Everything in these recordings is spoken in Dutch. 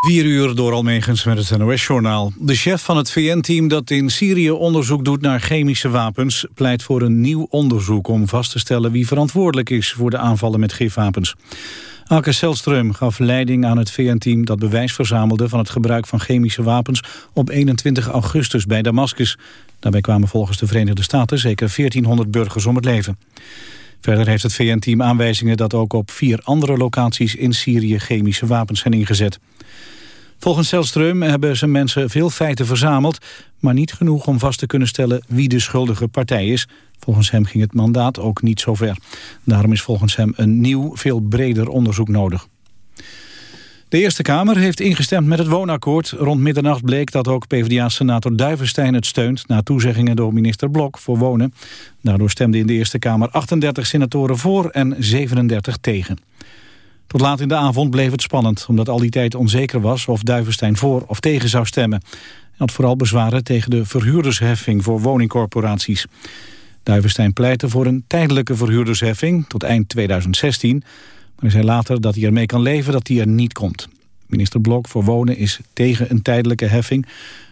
Vier uur door Almegens met het NOS-journaal. De chef van het VN-team dat in Syrië onderzoek doet naar chemische wapens... pleit voor een nieuw onderzoek om vast te stellen wie verantwoordelijk is... voor de aanvallen met gifwapens. Alke Selström gaf leiding aan het VN-team dat bewijs verzamelde... van het gebruik van chemische wapens op 21 augustus bij Damascus. Daarbij kwamen volgens de Verenigde Staten zeker 1400 burgers om het leven. Verder heeft het VN-team aanwijzingen dat ook op vier andere locaties in Syrië chemische wapens zijn ingezet. Volgens Selström hebben zijn mensen veel feiten verzameld... maar niet genoeg om vast te kunnen stellen wie de schuldige partij is. Volgens hem ging het mandaat ook niet zo ver. Daarom is volgens hem een nieuw, veel breder onderzoek nodig. De Eerste Kamer heeft ingestemd met het woonakkoord. Rond middernacht bleek dat ook PvdA-senator Duivenstein het steunt... na toezeggingen door minister Blok voor wonen. Daardoor stemden in de Eerste Kamer 38 senatoren voor en 37 tegen. Tot laat in de avond bleef het spannend, omdat al die tijd onzeker was of Duivenstein voor of tegen zou stemmen. Hij had vooral bezwaren tegen de verhuurdersheffing voor woningcorporaties. Duivenstein pleitte voor een tijdelijke verhuurdersheffing tot eind 2016, maar hij zei later dat hij ermee kan leven dat die er niet komt. Minister Blok voor Wonen is tegen een tijdelijke heffing,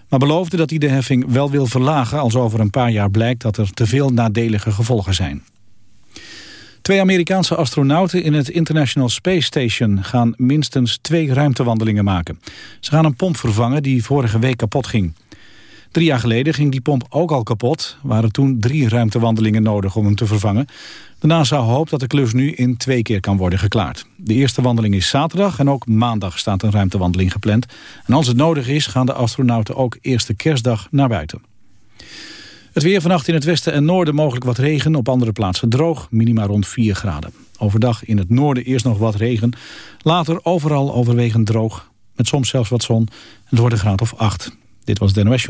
maar beloofde dat hij de heffing wel wil verlagen als over een paar jaar blijkt dat er te veel nadelige gevolgen zijn. Twee Amerikaanse astronauten in het International Space Station gaan minstens twee ruimtewandelingen maken. Ze gaan een pomp vervangen die vorige week kapot ging. Drie jaar geleden ging die pomp ook al kapot. waren toen drie ruimtewandelingen nodig om hem te vervangen. De NASA hoopt dat de klus nu in twee keer kan worden geklaard. De eerste wandeling is zaterdag en ook maandag staat een ruimtewandeling gepland. En als het nodig is gaan de astronauten ook eerste kerstdag naar buiten. Het weer vannacht in het westen en noorden mogelijk wat regen. Op andere plaatsen droog, minima rond 4 graden. Overdag in het noorden eerst nog wat regen. Later overal overwegend droog. Met soms zelfs wat zon. Het wordt een graad of 8. Dit was het NOS.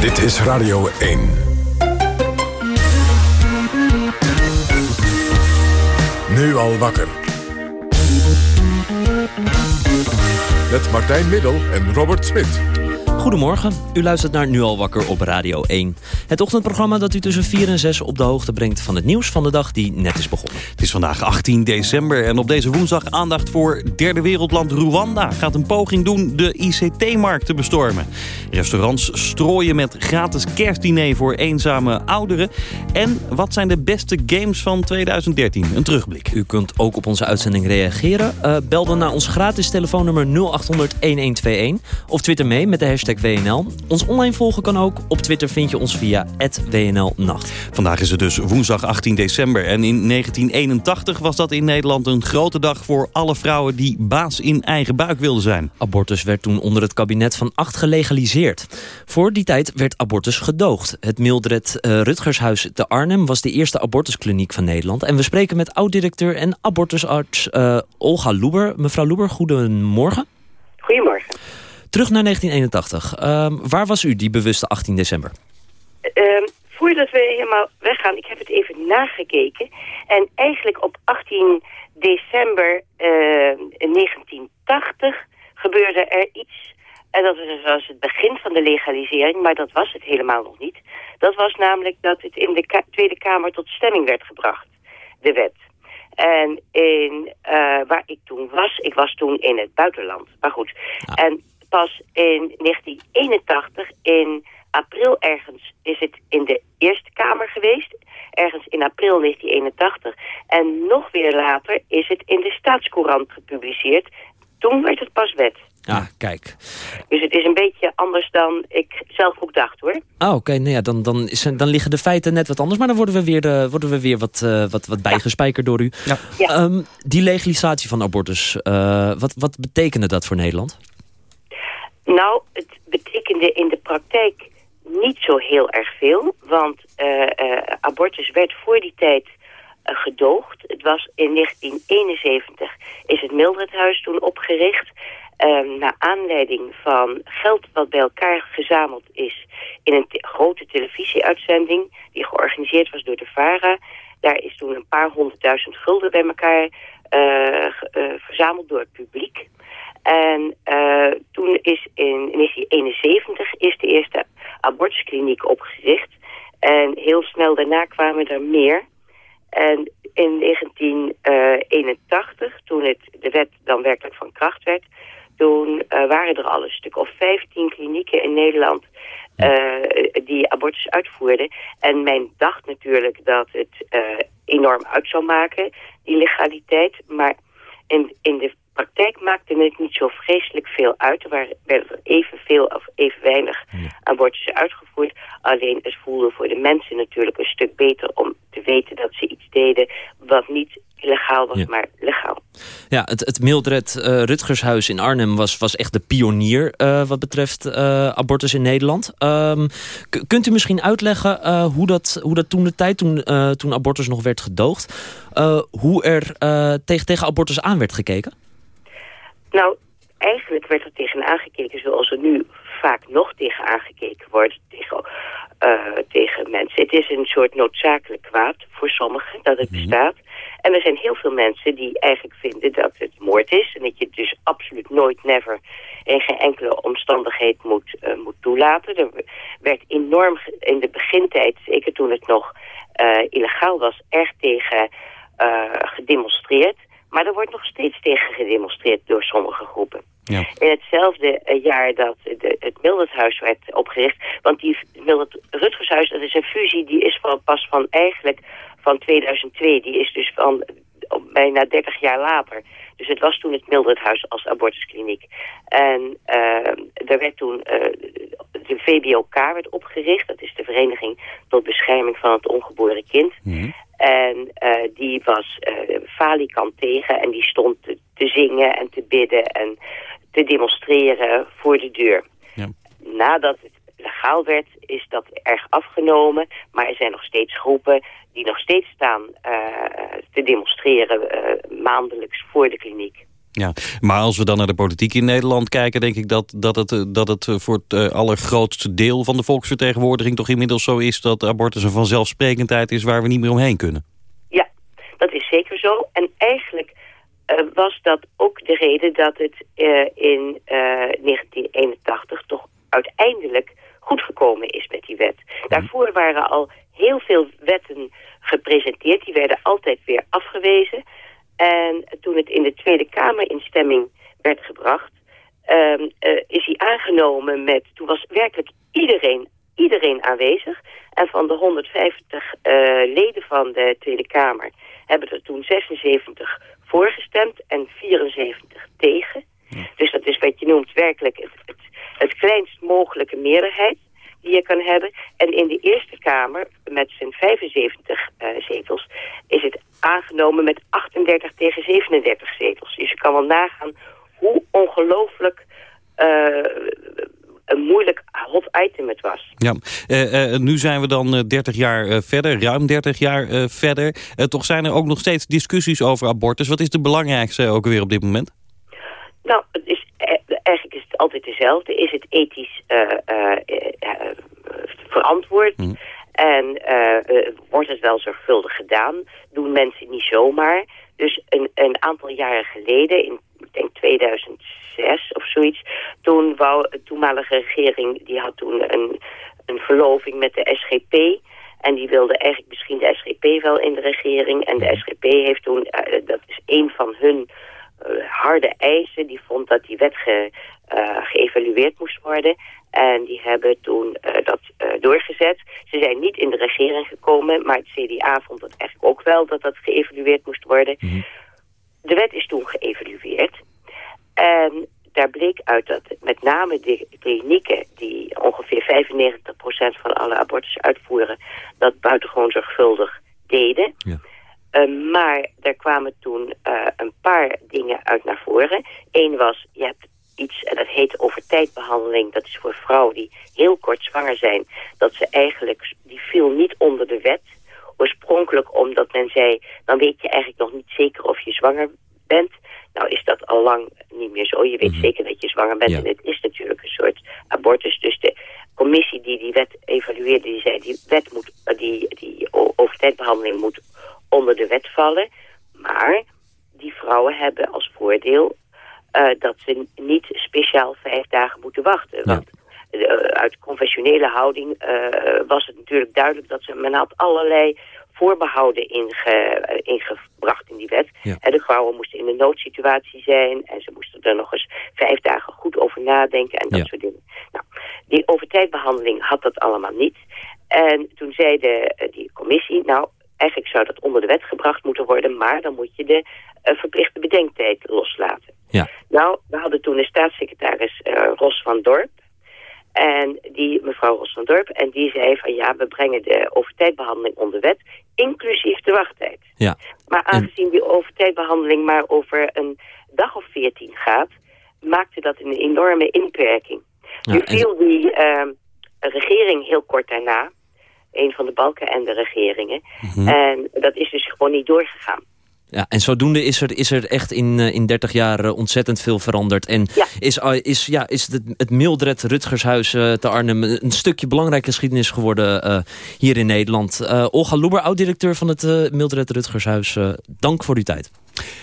Dit is Radio 1. Nu al wakker. Met Martijn Middel en Robert Smit. Goedemorgen, u luistert naar Nu al wakker op Radio 1. Het ochtendprogramma dat u tussen 4 en 6 op de hoogte brengt... van het nieuws van de dag die net is begonnen. Het is vandaag 18 december en op deze woensdag aandacht voor derde wereldland Rwanda... gaat een poging doen de ICT-markt te bestormen. Restaurants strooien met gratis kerstdiner voor eenzame ouderen. En wat zijn de beste games van 2013? Een terugblik. U kunt ook op onze uitzending reageren. Uh, bel dan naar ons gratis telefoonnummer 0800-1121... of twitter mee met de hashtag WNL. Ons online volgen kan ook. Op Twitter vind je ons via WNLnacht. Vandaag is het dus woensdag 18 december. En in 1981 was dat in Nederland een grote dag voor alle vrouwen die baas in eigen buik wilden zijn. Abortus werd toen onder het kabinet van acht gelegaliseerd. Voor die tijd werd abortus gedoogd. Het Mildred uh, Rutgershuis te Arnhem was de eerste abortuskliniek van Nederland. En we spreken met oud-directeur en abortusarts uh, Olga Loeber. Mevrouw Loeber, goedemorgen. Goedemorgen. Terug naar 1981. Uh, waar was u die bewuste 18 december? Uh, voordat we helemaal weggaan, ik heb het even nagekeken. En eigenlijk op 18 december 1980 eh, gebeurde er iets. En dat was het begin van de legalisering, maar dat was het helemaal nog niet. Dat was namelijk dat het in de Tweede Kamer tot stemming werd gebracht, de wet. En in, uh, waar ik toen was, ik was toen in het buitenland, maar goed. En pas in 1981, in april ergens, is het in de Eerste Kamer geweest. Ergens in april 1981. En nog weer later is het in de Staatscourant gepubliceerd. Toen werd het pas wet. Ah, kijk. Dus het is een beetje anders dan ik zelf ook dacht, hoor. Ah, oké. Nou ja, dan, dan, is, dan liggen de feiten net wat anders. Maar dan worden we weer, de, worden we weer wat, uh, wat, wat bijgespijkerd door u. Ja. ja. Um, die legalisatie van abortus, uh, wat, wat betekende dat voor Nederland? Nou, het betekende in de praktijk niet zo heel erg veel. Want uh, uh, abortus werd voor die tijd uh, gedoogd. Het was in 1971 is het Mildredhuis toen opgericht. Um, naar aanleiding van geld wat bij elkaar gezameld is... in een te grote televisieuitzending die georganiseerd was door de VARA. Daar is toen een paar honderdduizend gulden bij elkaar verzameld door het publiek. En uh, toen is in 1971 is de eerste abortuskliniek opgericht. En heel snel daarna kwamen er meer. En in 1981, toen het, de wet dan werkelijk van kracht werd... toen waren er al een stuk of 15 klinieken in Nederland die abortus uitvoerden. En men dacht natuurlijk dat het enorm uit zou maken, die legaliteit. Maar in, in de praktijk maakte het niet zo vreselijk veel uit. Er waren, werden er evenveel of even weinig abortussen uitgevoerd. Alleen het voelde voor de mensen natuurlijk een stuk beter om te weten dat ze iets deden wat niet illegaal was, maar legaal. Ja, het, het Mildred uh, Rutgershuis in Arnhem was, was echt de pionier uh, wat betreft uh, abortus in Nederland. Um, kunt u misschien uitleggen hoe, dat, hoe dat toen de tijd, toen, toen abortus nog werd gedoogd, hoe er tegen, tegen abortus aan werd gekeken? Nou, eigenlijk werd er tegen aangekeken zoals er nu vaak nog tegen aangekeken wordt tegen, uh, tegen mensen. Het is een soort noodzakelijk kwaad voor sommigen dat het mhm. bestaat. En er zijn heel veel mensen die eigenlijk vinden dat het moord is. En dat je het dus absoluut nooit, never, in geen enkele omstandigheid moet, uh, moet toelaten. Er werd enorm in de begintijd, zeker toen het nog uh, illegaal was, erg tegen gedemonstreerd. Maar er wordt nog steeds tegen gedemonstreerd door sommige groepen. Ja. In hetzelfde eh, jaar dat de, het Milderdhuis werd opgericht... want die Milderd Rutgershuis, dat is een fusie... die is van, pas van eigenlijk van 2002. Die is dus van bijna 30 jaar later. Dus het was toen het Mildredhuis als abortuskliniek. En uh, er werd toen uh, de VBOK werd opgericht. Dat is de Vereniging tot Bescherming van het Ongeboren Kind. Mhm. En uh, die was uh, falikant tegen en die stond te, te, zingen en te bidden en te demonstreren voor de deur. Ja. Nadat het legaal werd, is dat erg afgenomen. Maar er zijn nog steeds groepen die nog steeds staan uh, te demonstreren maandelijks voor de kliniek. Ja, maar als we dan naar de politiek in Nederland kijken... denk ik dat, dat, het, dat het voor het allergrootste deel van de volksvertegenwoordiging... toch inmiddels zo is dat abortus een vanzelfsprekendheid is... waar we niet meer omheen kunnen. Ja, dat is zeker zo. En eigenlijk was dat ook de reden dat het in uh, 1981 toch uiteindelijk goed gekomen is met die wet. Mhm. Daarvoor waren al heel veel wetten gepresenteerd. Die werden altijd weer afgewezen. En toen het in de Tweede Kamer in stemming werd gebracht... Um, uh, is hij aangenomen met... Toen was werkelijk iedereen, iedereen aanwezig. En van de 150 uh, leden van de Tweede Kamer... hebben er toen 76 voorgestemd en 74 tegen. Dus dat is wat je noemt werkelijk het, het, het kleinst mogelijke meerderheid die je kan hebben. En in de Eerste Kamer, met zijn 75 uh, zetels, is het aangenomen met 38 tegen 37 zetels. Dus je kan wel nagaan hoe ongelooflijk uh, een moeilijk hot item het was. Ja, uh, uh, nu zijn we dan 30 jaar verder, ruim 30 jaar verder. toch zijn er ook nog steeds discussies over abortus. Wat is de belangrijkste ook weer op dit moment? Nou, het is, eigenlijk is het altijd dezelfde. Is het ethisch verantwoord? Mm. En wordt het wel zorgvuldig gedaan? Doen mensen niet zomaar? Dus een, een aantal jaren geleden, in ik denk 2006 of zoiets... toen wou de toenmalige regering, die had toen een, een verloving met de SGP... En die wilde eigenlijk misschien de SGP wel in de regering. En de SGP heeft toen, dat is een van hun harde eisen... die vond dat die wet ge, uh, geëvalueerd moest worden. En die hebben toen dat doorgezet. Ze zijn niet in de regering gekomen, maar het CDA vond het eigenlijk ook wel... dat dat geëvalueerd moest worden... Mm de wet is toen geëvalueerd. En daar bleek uit dat met name de klinieken die ongeveer 95% van alle abortussen uitvoeren, dat buitengewoon zorgvuldig deden. Ja. Uh, maar er kwamen toen uh, een paar dingen uit naar voren. Eén was, je hebt iets, en dat heet overtijdbehandeling. Dat is voor vrouwen die heel kort zwanger zijn. Dat ze eigenlijk, die viel niet onder de wet oorspronkelijk omdat men zei... dan weet je eigenlijk nog niet zeker of je zwanger bent. Nou is dat al lang niet meer zo. Je weet mhm. zeker dat je zwanger bent. En het is natuurlijk een soort abortus. Dus de commissie die die wet evalueerde... die zei die wet moet, eh, die, die overtijdbehandeling moet onder de wet vallen. Maar die vrouwen hebben als voordeel... Uh, dat ze niet speciaal vijf dagen moeten wachten. Want uh, uit conventionele houding uh, was het natuurlijk duidelijk dat ze, men had allerlei voorbehouden inge, ingebracht in die wet. En de vrouwen moesten in een noodsituatie zijn en ze moesten er nog eens vijf dagen goed over nadenken en dat soort dingen. Nou, die overtijdbehandeling had dat allemaal niet. En toen zei de, die commissie, nou, eigenlijk zou dat onder de wet gebracht moeten worden, maar dan moet je de verplichte bedenktijd loslaten. Ja. Nou, we hadden toen een staatssecretaris Ros van Dorp. En die mevrouw Ros van Dorp. En die zei van ja, we brengen de overtijdbehandeling onder wet. Inclusief de wachttijd. Ja. Maar aangezien die overtijdbehandeling maar over een dag of veertien gaat. Maakte dat een enorme inperking. nu viel die uh, regering heel kort daarna. Een van de balken en de regeringen. Mhm. En dat is dus gewoon niet doorgegaan. Ja, en zodoende is er, is er echt in, eh, in 30 jaar eh, ontzettend veel veranderd. En is, is, ja, is het, het Mildred Rutgershuis uh, te Arnhem een stukje belangrijke geschiedenis geworden hier in Nederland. Olga Loeber, oud-directeur van het Mildred Rutgershuis. dank voor uw tijd.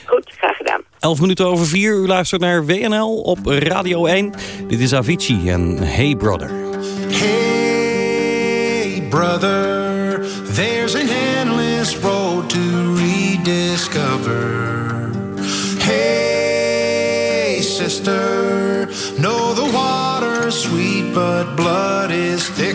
Goed, graag gedaan. 11 minuten over 4, u luistert naar WNL op Radio 1. Dit is Avicii en Hey Brother. Hey brother, there's an endless road to rediscover. Hey, sister, know the water's sweet, but blood is thicker.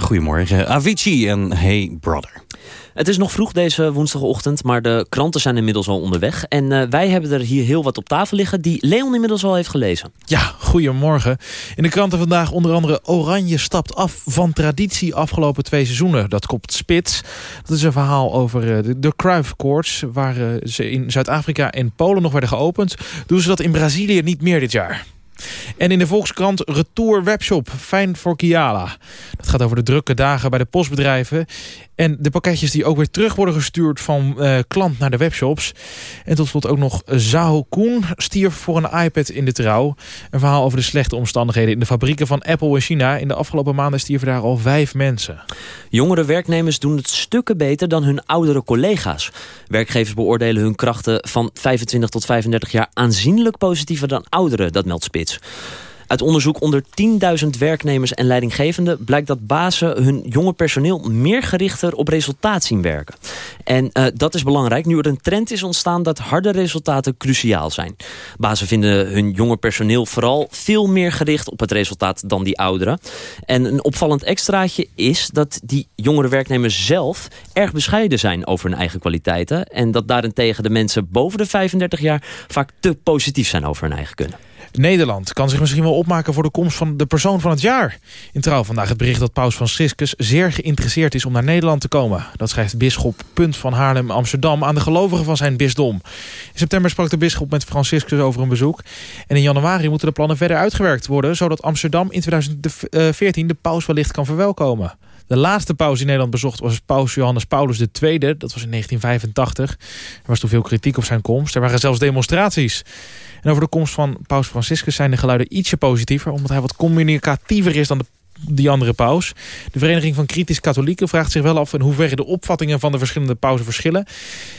Goedemorgen. Avicii en Hey Brother. Het is nog vroeg deze woensdagochtend, maar de kranten zijn inmiddels al onderweg. En uh, wij hebben er hier heel wat op tafel liggen die Leon inmiddels al heeft gelezen. Ja, goedemorgen. In de kranten vandaag onder andere Oranje stapt af van traditie afgelopen twee seizoenen. Dat komt spits. Dat is een verhaal over uh, de, de Cruyff Courts, waar uh, ze in Zuid-Afrika en Polen nog werden geopend. Doen ze dat in Brazilië niet meer dit jaar. En in de Volkskrant Retour Webshop, fijn voor Kiala. Dat gaat over de drukke dagen bij de postbedrijven. En de pakketjes die ook weer terug worden gestuurd van uh, klant naar de webshops. En tot slot ook nog Zhao Koen stierf voor een iPad in de trouw. Een verhaal over de slechte omstandigheden in de fabrieken van Apple in China. In de afgelopen maanden stierven daar al vijf mensen. Jongere werknemers doen het stukken beter dan hun oudere collega's. Werkgevers beoordelen hun krachten van 25 tot 35 jaar aanzienlijk positiever dan ouderen, dat meldt Spits. Uit onderzoek onder 10.000 werknemers en leidinggevenden... blijkt dat bazen hun jonge personeel meer gerichter op resultaat zien werken. En uh, dat is belangrijk nu er een trend is ontstaan... dat harde resultaten cruciaal zijn. Bazen vinden hun jonge personeel vooral veel meer gericht op het resultaat dan die ouderen. En een opvallend extraatje is dat die jongere werknemers zelf... erg bescheiden zijn over hun eigen kwaliteiten. En dat daarentegen de mensen boven de 35 jaar... vaak te positief zijn over hun eigen kunnen. Nederland kan zich misschien wel opmaken voor de komst van de persoon van het jaar. In trouw vandaag het bericht dat paus Franciscus zeer geïnteresseerd is om naar Nederland te komen. Dat schrijft bisschop Punt van Haarlem Amsterdam aan de gelovigen van zijn bisdom. In september sprak de bisschop met Franciscus over een bezoek. En in januari moeten de plannen verder uitgewerkt worden... zodat Amsterdam in 2014 de paus wellicht kan verwelkomen. De laatste paus die Nederland bezocht was paus Johannes Paulus II. Dat was in 1985. Er was toen veel kritiek op zijn komst. Er waren zelfs demonstraties. En over de komst van paus Franciscus zijn de geluiden ietsje positiever... omdat hij wat communicatiever is dan de die andere paus. De Vereniging van Kritisch Katholieken vraagt zich wel af... in hoeverre de opvattingen van de verschillende pausen verschillen.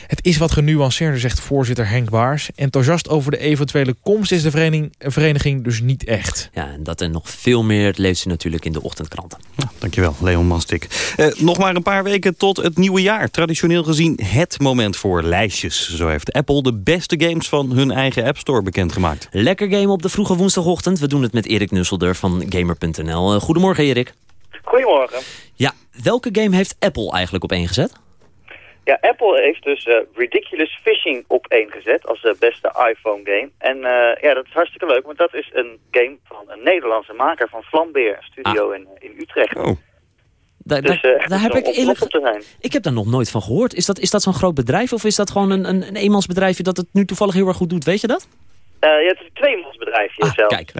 Het is wat genuanceerder, zegt voorzitter Henk Baars. Enthousiast over de eventuele komst is de vereniging, vereniging dus niet echt. Ja, en dat en nog veel meer leest u natuurlijk in de ochtendkranten. Ja, dankjewel, Leon Mastik. Eh, nog maar een paar weken tot het nieuwe jaar. Traditioneel gezien het moment voor lijstjes. Zo heeft Apple de beste games van hun eigen App Store bekendgemaakt. Lekker game op de vroege woensdagochtend. We doen het met Erik Nusselder van Gamer.nl. Uh, goedemorgen. Goedemorgen, Erik. Goedemorgen. Ja, welke game heeft Apple eigenlijk op één gezet? Ja, Apple heeft dus uh, Ridiculous Fishing op één gezet als de beste iPhone game. En uh, ja, dat is hartstikke leuk, want dat is een game van een Nederlandse maker van Flambeer Studio ah. in, in Utrecht. Oh. Da dus, uh, daar heb ik eerlijk... Ik heb daar nog nooit van gehoord. Is dat, is dat zo'n groot bedrijf of is dat gewoon een, een, een eenmansbedrijfje dat het nu toevallig heel erg goed doet? Weet je dat? ja, het is een tweemansbedrijfje ah, zelf. Kijk.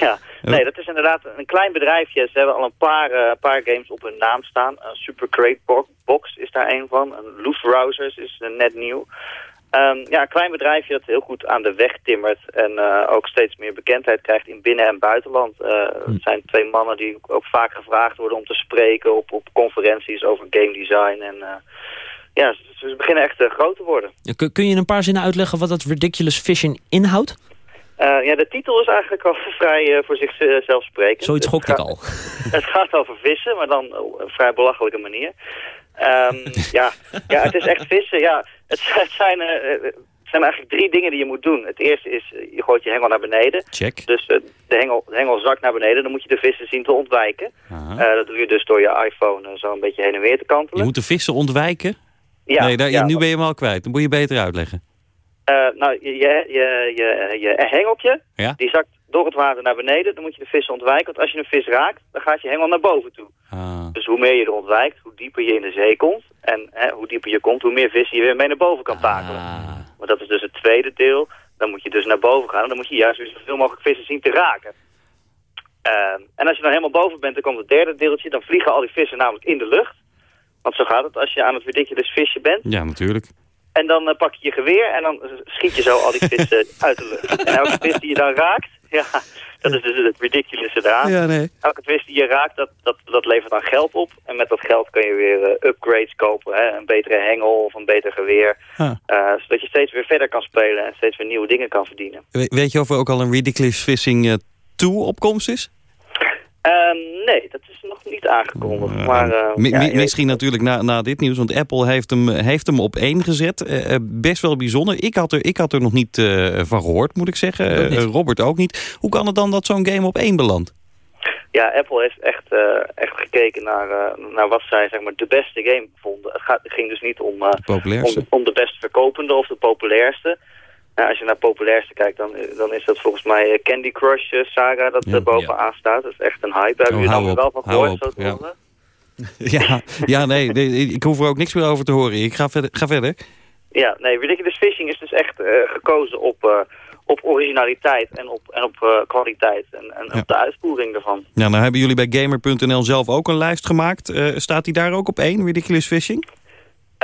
ja. Nee, dat is inderdaad een klein bedrijfje. Ze hebben al een paar, uh, paar games op hun naam staan. Een Super Crate Box is daar een van. Een Loose Browsers is uh, net nieuw. Um, ja, een klein bedrijfje dat heel goed aan de weg timmert en uh, ook steeds meer bekendheid krijgt in binnen- en buitenland. Uh. Het zijn twee mannen die ook vaak gevraagd worden om te spreken op, op conferenties over game design. En uh, ja, ze, ze, beginnen echt groot te worden. Kun, kun je in een paar zinnen uitleggen wat dat Ridiculous Fishing inhoudt? Uh, ja, de titel is eigenlijk al vrij uh, voor zichzelf sprekend. Zoiets gok ik al. Het gaat over vissen, maar dan op een vrij belachelijke manier. Um, ja, ja, het is echt vissen. Ja, het, het zijn, uh, het zijn eigenlijk drie dingen die je moet doen. Het eerste is, je gooit je hengel naar beneden. Check. Dus de, hengel, de hengel zakt naar beneden. Dan moet je de vissen zien te ontwijken. dat doe je dus door je iPhone zo een beetje heen en weer te kantelen. Je moet de vissen ontwijken? Ja. Nee, daar, ja, nu ben je hem al kwijt. Dan moet je beter uitleggen. Uh, nou, je, je, je, je, hengeltje, die zakt door het water naar beneden. Dan moet je de vis ontwijken. Want als je een vis raakt, dan gaat je hengel naar boven toe. Ah. Dus hoe meer je er ontwijkt, hoe dieper je in de zee komt. En hè, hoe dieper je komt, hoe meer vissen je weer mee naar boven kan takelen. Ah. Maar dat is dus het tweede deel. Dan moet je dus naar boven gaan. En dan moet je juist weer zoveel mogelijk vissen zien te raken. Uh, en als je dan helemaal boven bent, dan komt het derde deeltje. Dan vliegen al die vissen namelijk in de lucht. Want zo gaat het als je aan het ridiculous visje bent. Ja, natuurlijk. En dan uh, pak je je geweer en dan schiet je zo al die vissen uit de lucht. En elke vis die je dan raakt, ja, dat is dus het ridiculous eraan. Ja, nee. Elke vis die je raakt, dat, dat, dat levert dan geld op. En met dat geld kun je weer uh, upgrades kopen. Hè? Een betere hengel of een beter geweer. Uh, zodat je steeds weer verder kan spelen en steeds weer nieuwe dingen kan verdienen. weet je of er ook al een ridiculous fishing 2 opkomst is? Uh, nee, dat is nog niet aangekondigd. Uh, maar, uh, ja, misschien natuurlijk na, na dit nieuws, want Apple heeft hem, heeft hem op één gezet. Uh, best wel bijzonder. Ik had er, ik had er nog niet van gehoord, moet ik zeggen. Robert ook niet. Hoe kan het dan dat zo'n game op één belandt? Ja, Apple heeft echt, echt gekeken naar, naar wat zij zeg maar, de beste game vonden. Het, gaat, het ging dus niet om, om, om, de best verkopende of de populairste. Nou, als je naar populairste kijkt, dan, dan is dat volgens mij Candy Crush Saga dat er bovenaan staat. Dat is echt een hype. Daar oh, hebben jullie dan wel van gehoord? Zo ja. ja, ja nee, nee, ik hoef er ook niks meer over te horen. Ik ga verder. Ga verder. Ja, nee, Ridiculous Fishing is dus echt uh, gekozen op, uh, op originaliteit en op, en op uh, kwaliteit en, en op de uitvoering daarvan. Ja, nou hebben jullie bij Gamer.nl zelf ook een lijst gemaakt. staat die daar ook op één, Ridiculous Fishing?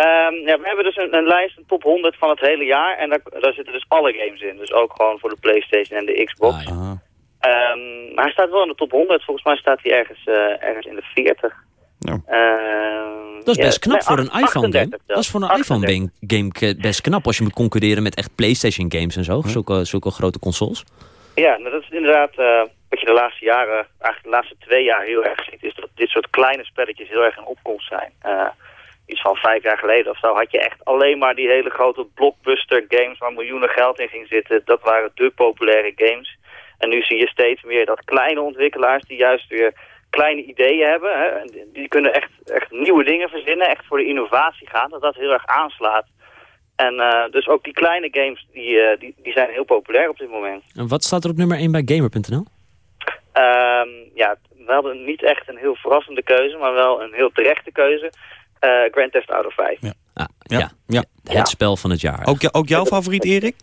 Um, ja, we hebben dus een, een, lijst, een top 100 van het hele jaar. En daar, daar zitten dus alle games in. Dus ook gewoon voor de Playstation en de Xbox. Ah, ja. um, maar hij staat wel in de top 100. Volgens mij staat hij ergens, ergens in de 40. Ja. Uh, dat is best knap voor een iPhone game. Dat is voor een iPhone game best knap als je moet concurreren met echt Playstation games en zo. Zulke, zulke grote consoles. Ja, nou, dat is inderdaad uh, wat je de laatste jaren, eigenlijk de laatste twee jaar heel erg ziet. Is dat dit soort kleine spelletjes heel erg in opkomst zijn. Uh, iets van vijf jaar geleden of zo had je echt alleen maar die hele grote blockbuster games waar miljoenen geld in ging zitten. Dat waren de populaire games. En nu zie je steeds meer dat kleine ontwikkelaars die juist weer kleine ideeën hebben. Hè, die kunnen echt, echt nieuwe dingen verzinnen, echt voor de innovatie gaan. Dat dat heel erg aanslaat. En uh, dus ook die kleine games, die, uh, die, die zijn heel populair op dit moment. En wat staat er op nummer 1 bij Gamer.nl? Um, ja, we hadden niet echt een heel verrassende keuze, maar wel een heel terechte keuze. Uh, Grand Theft Auto 5. Ja. Ah, ja. ja. Het spel van het jaar. Ook, ook jouw favoriet, Erik?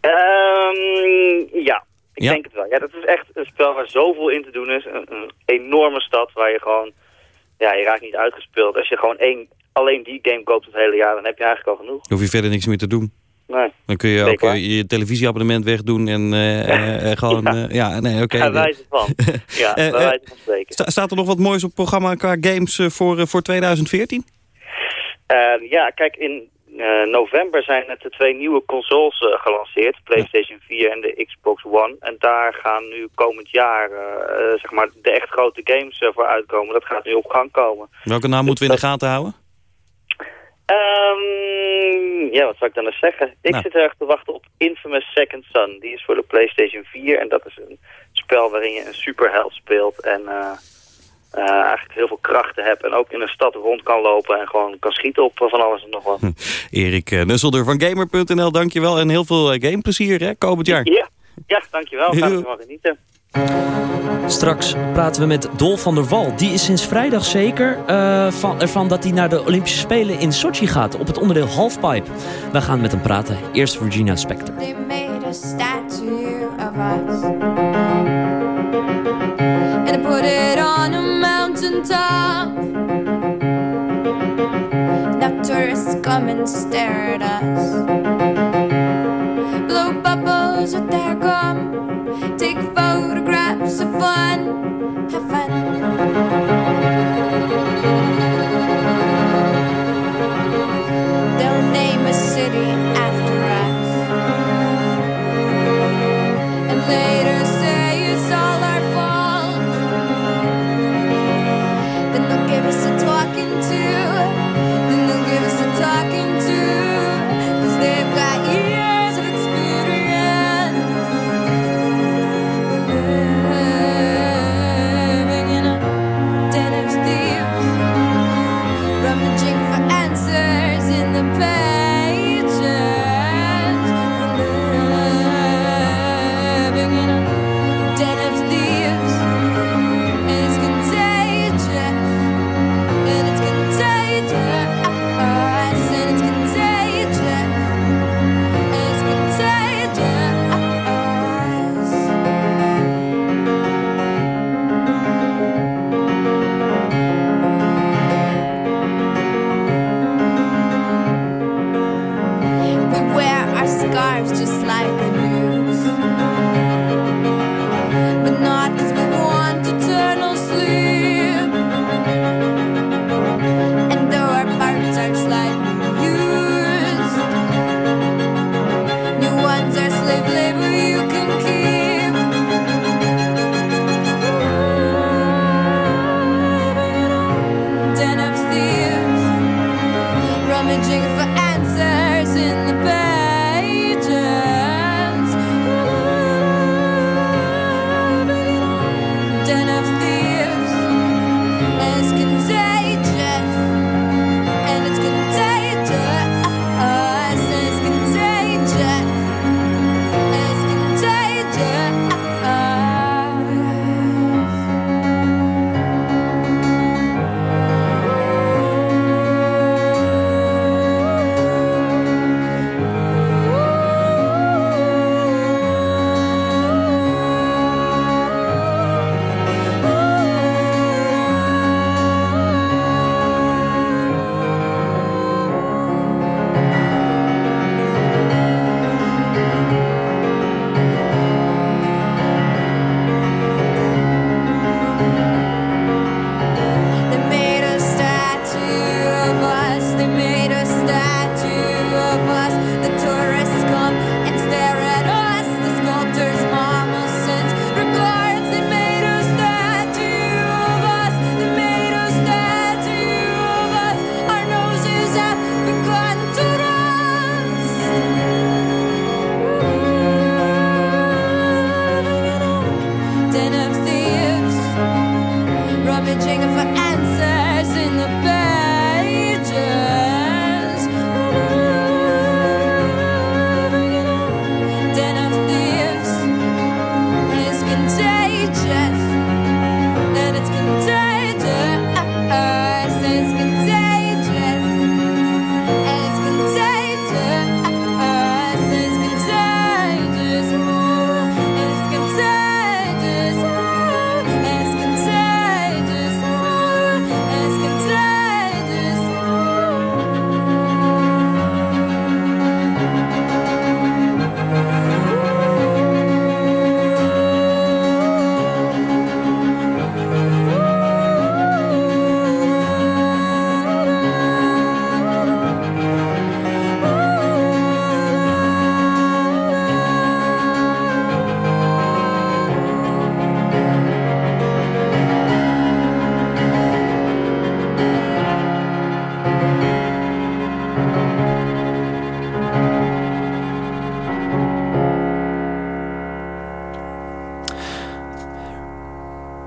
Um, ja, ik denk het wel. Ja, dat is echt een spel waar zoveel in te doen is. Een, een, enorme stad waar je gewoon... Ja, je raakt niet uitgespeeld. Als je gewoon één, alleen die game koopt het hele jaar, dan heb je eigenlijk al genoeg. Dan hoef je verder niks meer te doen. Nee. Dan kun je ook uh, je televisieabonnement wegdoen en uh, gewoon... ja. ja, nee, oké. Okay. Ja, van. Ja, bij wijze van spreken. staat er nog wat moois op het programma qua games voor, voor 2014? ja, kijk, in uh, november zijn net de twee nieuwe consoles uh, gelanceerd. PlayStation 4 en de Xbox One. En daar gaan nu komend jaar uh, zeg maar de echt grote games voor uitkomen. Dat gaat nu op gang komen. Welke naam moeten we in de gaten houden? Um, ja, wat zou ik dan eens zeggen? Ik nou. zit erg te wachten op Infamous Second Son. Die is voor de PlayStation 4 en dat is een spel waarin je een superheld speelt en uh, eigenlijk heel veel krachten heb en ook in een stad rond kan lopen en gewoon kan schieten op van alles en nog wat. Erik uh, Nusselder van Gamer.nl, dankjewel en heel veel gameplezier hè, komend jaar. Ja, ja dankjewel. Ga er wel genieten. Straks praten we met Dol van der Wal. Die is sinds vrijdag zeker uh, van, ervan dat hij naar de Olympische Spelen in Sochi gaat. Op het onderdeel halfpipe. We gaan met hem praten. Eerst Virginia Spector. They made a statue of us. And put it on a mountaintop. Now tourists come and stare at us. boy.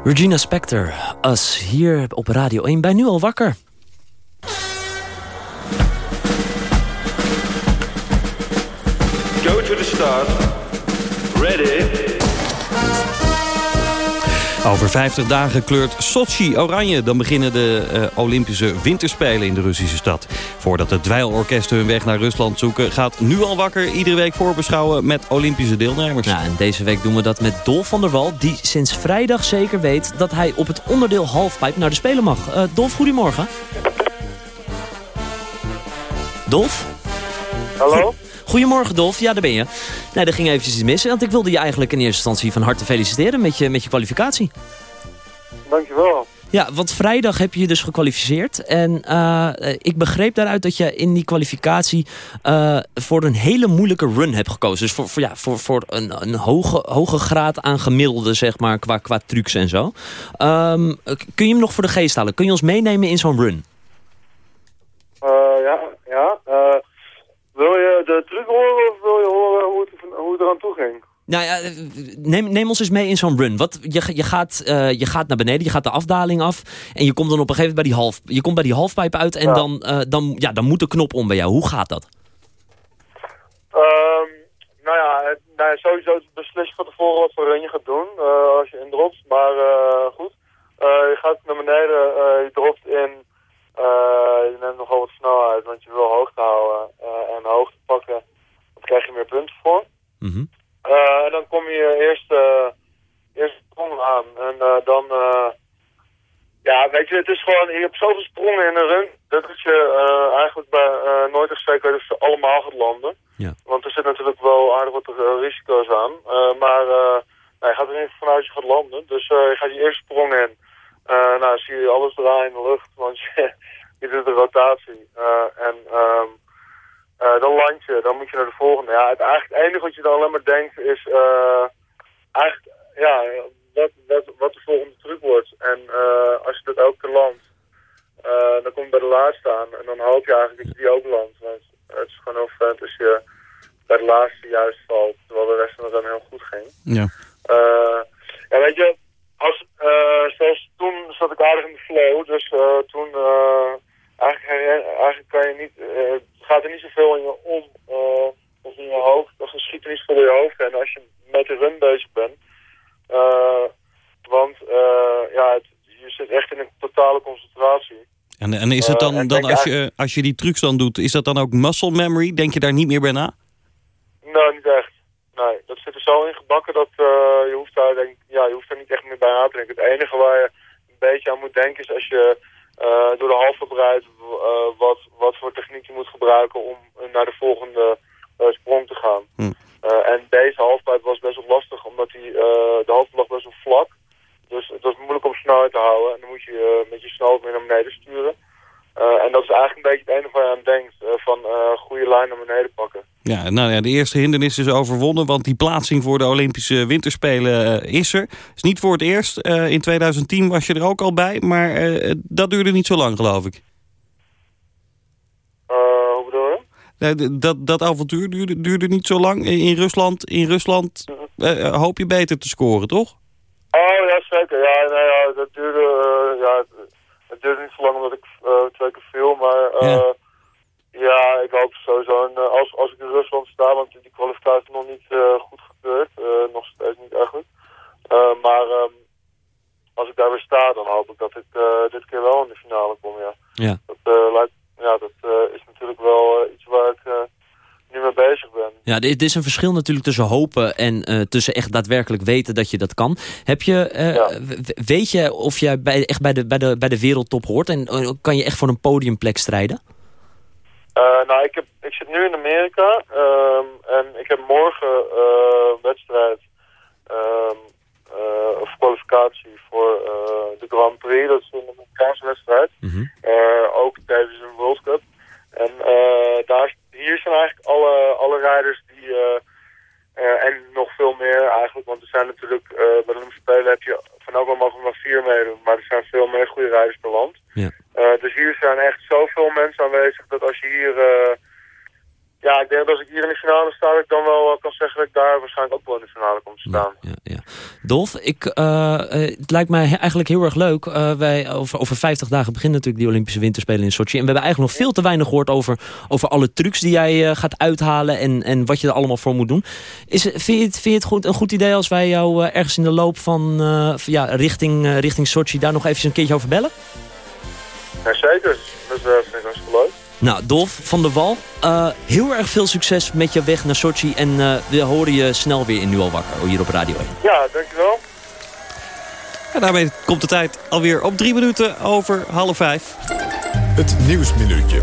Regina Spector, Us, hier op Radio 1 bij Nu al wakker. Go to the start. Ready. Over 50 dagen kleurt Sochi oranje. Dan beginnen de uh, Olympische Winterspelen in de Russische stad. Voordat de dweilorkesten hun weg naar Rusland zoeken... gaat nu al wakker iedere week voorbeschouwen met Olympische deelnemers. Ja, en deze week doen we dat met Dolf van der Wal... die sinds vrijdag zeker weet dat hij op het onderdeel halfpipe naar de Spelen mag. Uh, Dolf, goedemorgen. Dolf? Hallo? Goedemorgen Dolf, ja daar ben je. Nee, dat ging eventjes iets mis, want ik wilde je eigenlijk in eerste instantie van harte feliciteren met je, met je kwalificatie. Dankjewel. Ja, want vrijdag heb je je dus gekwalificeerd. En uh, ik begreep daaruit dat je in die kwalificatie uh, voor een hele moeilijke run hebt gekozen. Dus voor, voor, ja, voor, voor een, een hoge, hoge graad aan gemiddelde, zeg maar, qua, qua trucs en zo. Um, kun je hem nog voor de geest halen? Kun je ons meenemen in zo'n run? ja, ja. Wil je de truc horen of wil je horen hoe het, hoe het eraan toe ging? Nou ja, neem, neem ons eens mee in zo'n run. Wat, je, je, gaat, uh, je gaat naar beneden, je gaat de afdaling af... en je komt dan op een gegeven moment bij die, half, je komt bij die halfpipe uit... en dan, uh, dan, ja, dan moet de knop om bij jou. Hoe gaat dat? Um, nou, ja, het, nou ja, sowieso beslis je van tevoren wat voor run je gaat doen... Uh, als je indropt, maar goed. je gaat naar beneden, je dropt in... je neemt nogal wat snelheid, want je wil hoogte houden en hoogte pakken. Dan krijg je meer punten voor. Mm -hmm. Uh, en dan kom je eerst, uh, eerst sprong aan. En uh, dan, ja, weet je, het is gewoon, je hebt zoveel sprongen in een run, dat je eigenlijk bij nooit echt zeker of ze allemaal gaat landen. Ja. Want er zit natuurlijk wel aardig wat risico's aan. maar nou, je gaat er niet vanuit dat je gaat landen. Dus je gaat je eerste sprong in. nou, zie je alles draaien in de lucht, want je, je doet de rotatie. en... Um, uh, dan land je, dan moet je naar de volgende. Ja, het, eigenlijk het enige wat je dan alleen maar denkt is uh, eigenlijk, ja, wat, wat, wat de volgende truc wordt. En uh, als je dat ook te land, dan kom je bij de laatste aan. En dan hoop je eigenlijk dat je die ook landt. Want het is gewoon heel fijn als je bij de laatste juist valt, terwijl de rest van de run heel goed ging. Ja. ja, weet je, als, zoals toen zat ik aardig in de flow. Dus toen eigenlijk, eigenlijk kan je niet, het gaat er niet zoveel in je om of in je hoofd. Of een schiet er niet in je hoofd. En als je met de run bezig bent. want ja, het, je zit echt in een totale concentratie. En, en is het dan, dan als, je, als je die trucs dan doet, is dat dan ook muscle memory? Denk je daar niet meer bij na? Nee, niet echt. Nee, dat zit er zo in gebakken dat je, hoeft daar, denk, ja, je hoeft daar niet echt meer bij na te denken. Het enige waar je een beetje aan moet denken is als je uh, door de halve uh, wat, wat voor techniek je moet gebruiken om naar de volgende sprong te gaan. Hm. en deze halfpipe was best wel lastig, omdat die, de halve lag best wel vlak. Dus het was moeilijk om snelheid te houden. En dan moet je met je snelheid meer naar beneden sturen. En dat is eigenlijk een beetje het enige waar je aan denkt. van goede lijn naar beneden pakken. Ja, nou ja, de eerste hindernis is overwonnen, want die plaatsing voor de Olympische Winterspelen is er. is niet voor het eerst. In 2010 was je er ook al bij, maar dat duurde niet zo lang, geloof ik. hoe bedoel je? dat, dat avontuur duurde, duurde niet zo lang. In Rusland, in Rusland hoop je beter te scoren, toch? Oh, ja, zeker. Ja, nee, ja dat duurde, ja, het duurde niet zo lang omdat ik twee keer viel, maar... Ja. Ja, ik hoop sowieso. En, als, als ik in Rusland sta, want die kwalificatie is nog niet goed gebeurd. Nog steeds niet eigenlijk. Uh, maar um, als ik daar weer sta, dan hoop ik dat ik dit keer wel in de finale kom, ja. Ja. Dat, lijkt, ja, dat is natuurlijk wel iets waar ik nu mee bezig ben. Ja, dit is een verschil natuurlijk tussen hopen en tussen echt daadwerkelijk weten dat je dat kan. Heb je, ja. weet je of jij bij, echt bij de, bij, de, bij de wereldtop hoort en kan je echt voor een podiumplek strijden? Nou, ik, heb, ik zit nu in Amerika um, en ik heb morgen wedstrijd uh, of kwalificatie voor de Grand Prix. Dat is een Amerikaanse wedstrijd. Mm -hmm. ook tijdens een World Cup. En daar, hier zijn eigenlijk alle, alle rijders die... en nog veel meer eigenlijk, want er zijn natuurlijk bij de Spelen heb je van ook wel mogen maar vier meedoen, maar er zijn veel meer goede rijders per land. Ja. Uh, dus hier zijn echt zoveel mensen aanwezig dat als je hier... Ja, ik denk dat als ik hier in de finale sta, dat ik dan wel uh, kan zeggen dat ik daar waarschijnlijk ook wel in de finale kom te staan. Ja, ja, ja. Dolf, ik, het lijkt mij eigenlijk heel erg leuk. wij, over, over 50 dagen beginnen natuurlijk die Olympische Winterspelen in Sochi. En we hebben eigenlijk nog veel te weinig gehoord over, over alle trucs die jij gaat uithalen en, en wat je er allemaal voor moet doen. Is, vind je het, vind je het goed, een goed idee als wij jou ergens in de loop van ja, richting, richting Sochi daar nog eventjes een keertje over bellen? Ja, zeker. Dat vind ik hartstikke leuk. Nou, Dolf van der Wal, uh, heel erg veel succes met je weg naar Sochi. En uh, we horen je snel weer in Nu al wakker, hier op Radio 1. Ja, dankjewel. En daarmee komt de tijd alweer op drie minuten over half vijf. Het Nieuwsminuutje.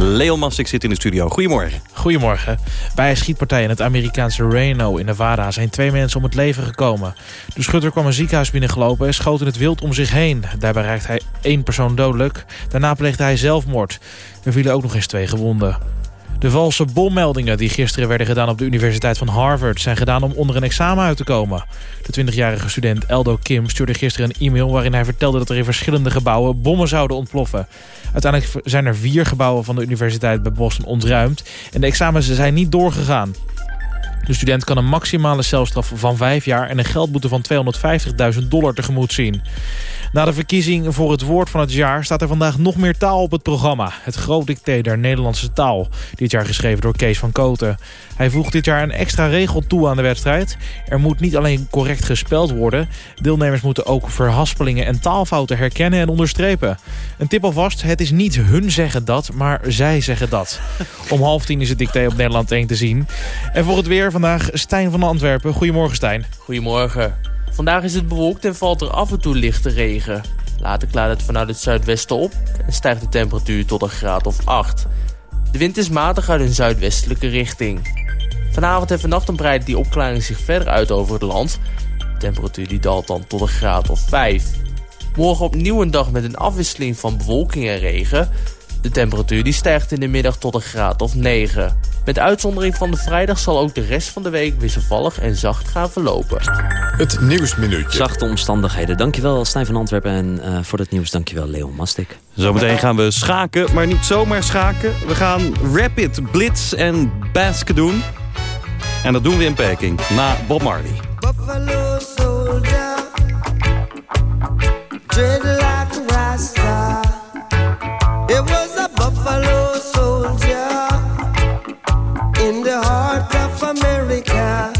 Leon Mastik zit in de studio. Goedemorgen. Goedemorgen. Bij een schietpartij in het Amerikaanse Reno in Nevada zijn twee mensen om het leven gekomen. De schutter kwam een ziekenhuis binnengelopen en schoot in het wild om zich heen. Daarbij raakte hij één persoon dodelijk. Daarna pleegde hij zelfmoord. Er vielen ook nog eens twee gewonden. De valse bommeldingen die gisteren werden gedaan op de Universiteit van Harvard... zijn gedaan om onder een examen uit te komen. De 20-jarige student Eldo Kim stuurde gisteren een e-mail... waarin hij vertelde dat er in verschillende gebouwen bommen zouden ontploffen. Uiteindelijk zijn er vier gebouwen van de universiteit bij Boston ontruimd... en de examens zijn niet doorgegaan. De student kan een maximale celstraf van vijf jaar... en een geldboete van 250.000 dollar tegemoet zien. Na de verkiezing voor het woord van het jaar staat er vandaag nog meer taal op het programma. Het groot dicté der Nederlandse taal. Dit jaar geschreven door Kees van Koten. Hij voegt dit jaar een extra regel toe aan de wedstrijd. Er moet niet alleen correct gespeld worden. Deelnemers moeten ook verhaspelingen en taalfouten herkennen en onderstrepen. Een tip alvast, het is niet hun zeggen dat, maar zij zeggen dat. Om half tien is het dicté op Nederland 1 te zien. En voor het weer vandaag Stijn van Antwerpen. Goedemorgen Stijn. Goedemorgen. Vandaag is het bewolkt en valt er af en toe lichte regen. Later klaart het vanuit het zuidwesten op en stijgt de temperatuur tot een graad of 8. De wind is matig uit een zuidwestelijke richting. Vanavond en vannacht breidt die opklaring zich verder uit over het land. De temperatuur die daalt dan tot een graad of 5. Morgen opnieuw een dag met een afwisseling van bewolking en regen. De temperatuur die stijgt in de middag tot een graad of 9. Met uitzondering van de vrijdag zal ook de rest van de week wisselvallig en zacht gaan verlopen. Het Nieuwsminuutje. Zachte omstandigheden. Dankjewel Stijn van Antwerpen en uh, voor het nieuws dankjewel Leon Mastik. Zometeen gaan we schaken, maar niet zomaar schaken. We gaan Rapid, Blitz en Basket doen. En dat doen we in Peking, na Bob Marley. Buffalo soldier, in the heart of America.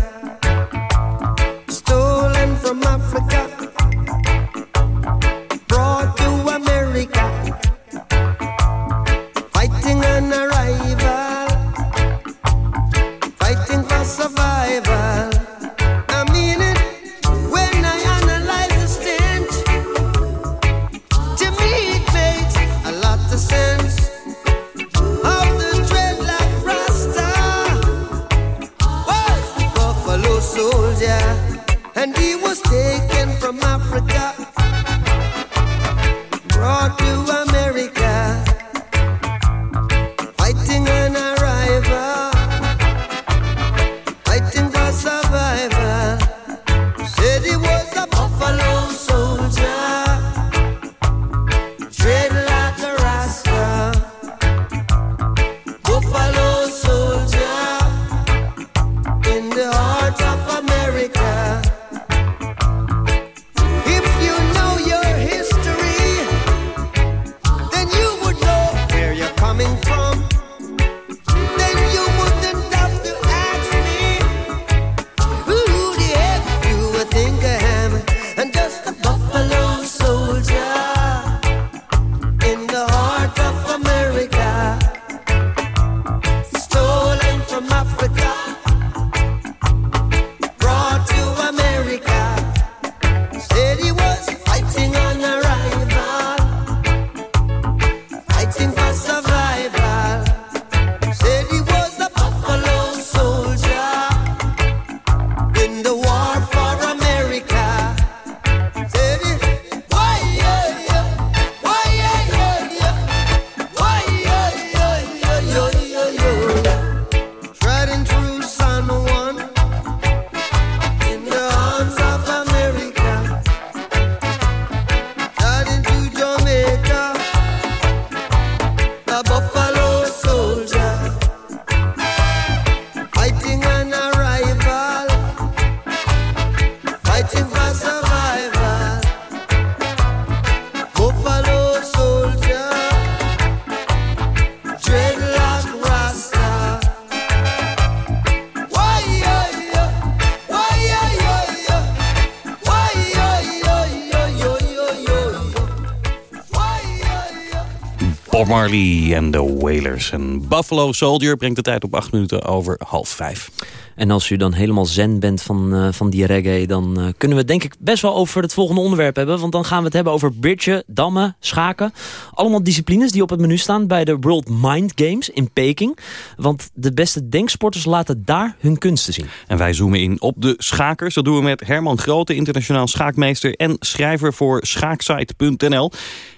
Marley en de Wailers. En Buffalo Soldier brengt de tijd op acht minuten over half vijf. En als u dan helemaal zen bent van, uh, van die reggae... dan uh, kunnen we denk ik best wel over het volgende onderwerp hebben. Want dan gaan we het hebben over bridgen, dammen, schaken. Allemaal disciplines die op het menu staan bij de World Mind Games in Peking. Want de beste denksporters laten daar hun kunsten zien. En wij zoomen in op de schakers. Dat doen we met Herman Grote, internationaal schaakmeester... en schrijver voor schaaksite.nl.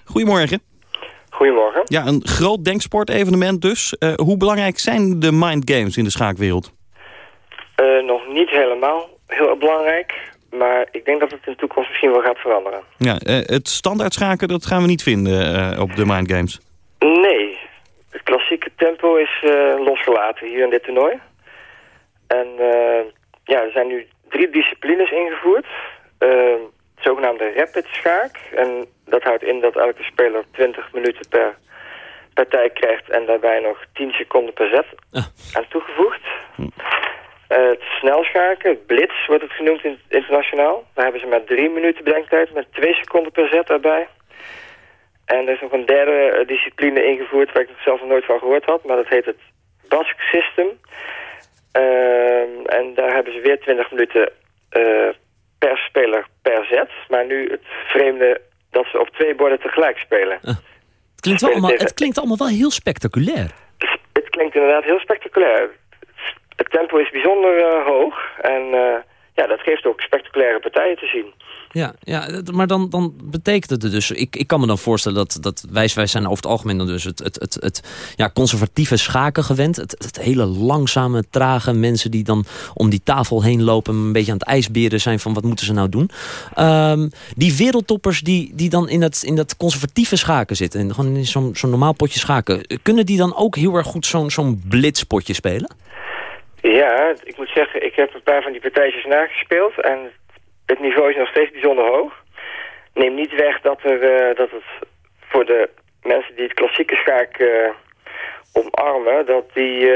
Goedemorgen. Goedemorgen. Ja, een groot denksportevenement dus. Uh, hoe belangrijk zijn de mind games in de schaakwereld? Uh, nog niet helemaal heel belangrijk. Maar ik denk dat het in de toekomst misschien wel gaat veranderen. Ja, uh, het standaard schaken dat gaan we niet vinden op de mind games. Nee. Het klassieke tempo is losgelaten hier in dit toernooi. En ja, er zijn nu drie disciplines ingevoerd zogenaamde rapid schaak. En dat houdt in dat elke speler 20 minuten per partij krijgt en daarbij nog 10 seconden per zet ah. aan toegevoegd. Hm. Uh, het snelschaken, blitz wordt het genoemd in, internationaal. Daar hebben ze maar 3 minuten bedenktijd met 2 seconden per zet erbij. En er is nog een derde uh, discipline ingevoerd waar ik zelf nog nooit van gehoord had, maar dat heet het Basque System. Uh, en daar hebben ze weer 20 minuten uh, per speler per zet. Maar nu het vreemde dat ze op twee borden tegelijk spelen. Uh, het, klinkt allemaal, het klinkt allemaal wel heel spectaculair. Het, klinkt inderdaad heel spectaculair. Het tempo is bijzonder uh, hoog en uh, ja, dat geeft ook spectaculaire partijen te zien. Ja, ja maar dan, dan betekent het dus... Ik, ik kan me dan voorstellen dat, dat wij, wij zijn over het algemeen... dan dus het, het, het, het ja, conservatieve schaken gewend. Het, het hele langzame, trage mensen die dan om die tafel heen lopen... een beetje aan het ijsberen zijn van wat moeten ze nou doen. Um, die wereldtoppers die, die dan in dat, in dat conservatieve schaken zitten... en gewoon in zo'n zo'n normaal potje schaken... kunnen die dan ook heel erg goed zo'n zo'n blitzpotje spelen? Ja, ik moet zeggen, ik heb een paar van die partijtjes nagespeeld... en het niveau is nog steeds bijzonder hoog. neemt niet weg dat, er, dat het voor de mensen die het klassieke schaak omarmen... dat die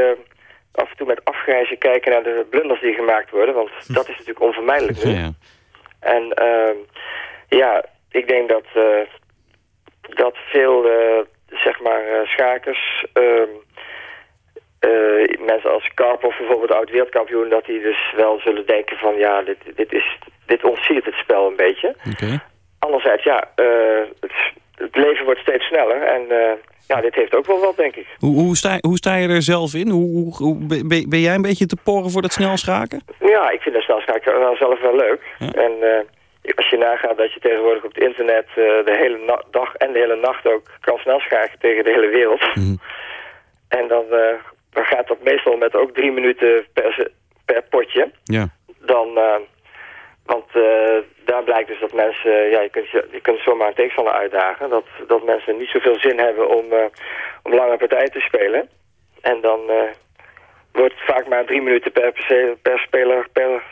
af en toe met afgrijzen kijken naar de blunders die gemaakt worden. Want hm. dat is natuurlijk onvermijdelijk nu. Ja. En uh, ja, ik denk dat, dat veel zeg maar schakers... Ehm, mensen als Karpov, bijvoorbeeld oud-wereldkampioen... dat die dus wel zullen denken van... ja, dit, dit, is, dit het spel een beetje. Okay. Anderzijds, ja, het, het, leven wordt steeds sneller... en ja, dit heeft ook wel wat, denk ik. Hoe, hoe, sta, hoe sta je er zelf in? Hoe, hoe, ben, ben, jij een beetje te porren voor dat snelschaken? Ja, ik vind dat snelschaken wel zelf wel leuk. En als je nagaat dat je tegenwoordig op het internet de hele dag en de hele nacht ook kan snelschaken tegen de hele wereld. Mm. En dan, dan gaat dat meestal met ook drie minuten per, per potje. Ja. Dan, want daar blijkt dus dat mensen, ja, je kunt, je kunt zomaar een tegenstander uitdagen, dat, dat mensen niet zoveel zin hebben om, uh, om lange partijen te spelen. En dan wordt het vaak maar drie minuten per, per speler per,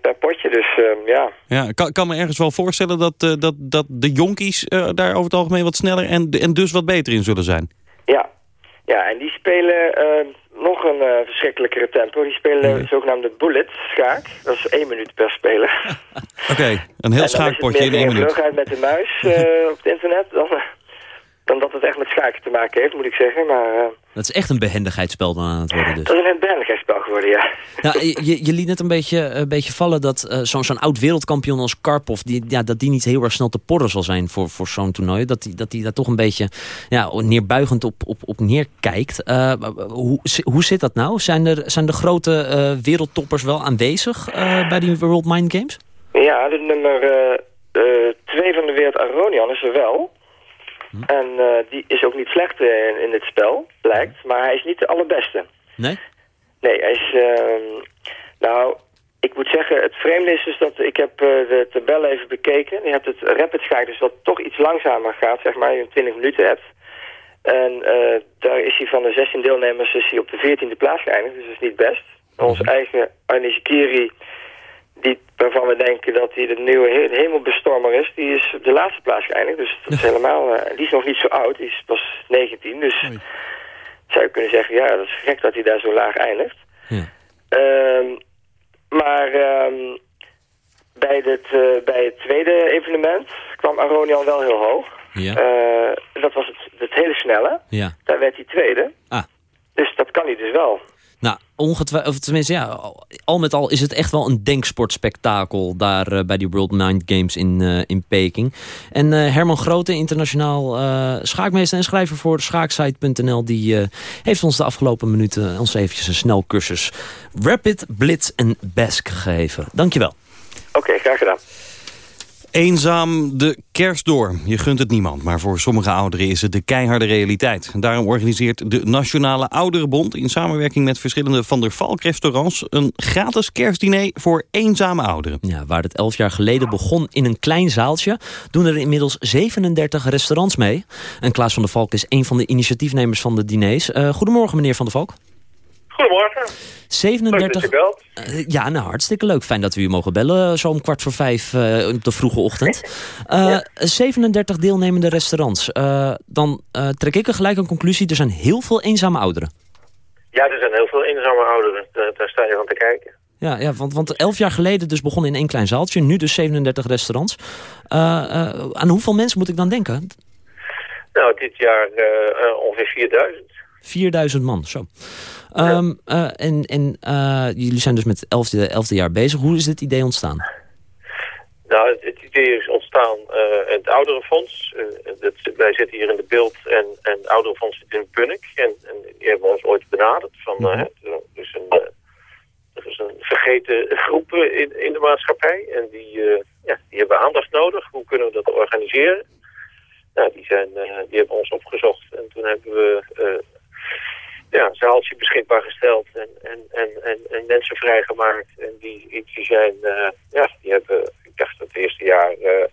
per potje. Dus ja. Ja, kan, kan me ergens wel voorstellen dat, dat, dat de jonkies daar over het algemeen wat sneller en, en dus wat beter in zullen zijn. Ja, ja en die spelen nog een uh, verschrikkelijkere tempo. Die spelen de zogenaamde bullet schaak. Dat is één minuut per speler. Oké, een heel schaakpotje in één minuut. Als met de muis uh, op het internet, dan, dan dat het echt met schaken te maken heeft, moet ik zeggen. Maar, uh, dat is echt een behendigheidsspel dan aan het worden dus. Dat is een behendigheidsspel geworden, ja. Nou, je, je liet net een beetje, een beetje vallen dat uh, zo'n oud wereldkampioen als Karpov... Die, ja, dat die niet heel erg snel te porren zal zijn voor, voor zo'n toernooi. Dat die, dat die daar toch een beetje ja, neerbuigend op, op, op neerkijkt. Uh, hoe, hoe zit dat nou? Zijn er, zijn de grote wereldtoppers wel aanwezig bij die World Mind Games? Ja, de nummer twee van de wereld, Aronian, is er wel... Hm. En uh, die is ook niet slecht in, in dit spel, lijkt. Maar hij is niet de allerbeste. Nee? Nee, hij is... Uh, nou, ik moet zeggen, het vreemde is dus dat ik heb uh, de tabel even bekeken. Je hebt het rapid schaak, dus dat toch iets langzamer gaat, zeg maar, je 20 minuten hebt. En uh, daar is hij van de 16 deelnemers is hij op de 14e plaats geëindigd, dus dat is niet best. Onze mhm. eigen Arne Shikiri die, waarvan we denken dat hij de nieuwe hemelbestormer is, die is op de laatste plaats geëindigd. Dus dat is helemaal, uh, die is nog niet zo oud, die is pas 19. Dus zou je kunnen zeggen, ja, dat is gek dat hij daar zo laag eindigt. Ja. Uh, maar uh, bij, dit, uh, bij het tweede evenement kwam Aronian wel heel hoog. Ja. Uh, dat was het, het hele snelle. Ja. Daar werd hij tweede. Ah. Dus dat kan hij dus wel. Nou, ongetwijfeld, tenminste, ja, al met al is het echt wel een denksportspektakel daar uh, bij die World Mind Games in, uh, in Peking. En uh, Herman Grote, internationaal schaakmeester en schrijver voor schaaksite.nl, die heeft ons de afgelopen minuten ons eventjes een snelcursus Rapid, Blitz en Bask gegeven. Dankjewel. Oké, graag gedaan. Eenzaam de kerst door. Je gunt het niemand, maar voor sommige ouderen is het de keiharde realiteit. Daarom organiseert de Nationale Ouderenbond... in samenwerking met verschillende Van der Valk restaurants... een gratis kerstdiner voor eenzame ouderen. Ja, waar het elf jaar geleden begon in een klein zaaltje... doen er inmiddels 37 restaurants mee. En Klaas van der Valk is een van de initiatiefnemers van de diners. Uh, goedemorgen, meneer Van der Valk. Goedemorgen. 37... Uh, ja, nou, hartstikke leuk. Fijn dat we u mogen bellen, zo om kwart voor vijf uh, op de vroege ochtend. Uh, 37 deelnemende restaurants. dan trek ik er gelijk een conclusie. Er zijn heel veel eenzame ouderen. Ja, er zijn heel veel eenzame ouderen. Daar sta je van te kijken. Ja, ja want, want elf jaar geleden dus begon in één klein zaaltje. Nu dus 37 restaurants. aan hoeveel mensen moet ik dan denken? Nou, dit jaar ongeveer 4000. 4000 man, zo. Um, uh, en en uh, jullie zijn dus met het elfde, elfde jaar bezig. Hoe is dit idee ontstaan? Nou, het, het idee is ontstaan uh, het Ouderenfonds. Dat, wij zitten hier in de beeld en, en het Ouderenfonds zit in Bunnik. En, en die hebben ons ooit benaderd. Van, dus een, er is een vergeten groep in, in de maatschappij. En die, ja, die hebben aandacht nodig. Hoe kunnen we dat organiseren? Nou, die, zijn, die hebben ons opgezocht. En toen hebben we ja, zaaltje beschikbaar gesteld en, en, en, en, en mensen vrijgemaakt. En die, die zijn, eh, ja, die hebben, ik dacht dat het eerste jaar eh,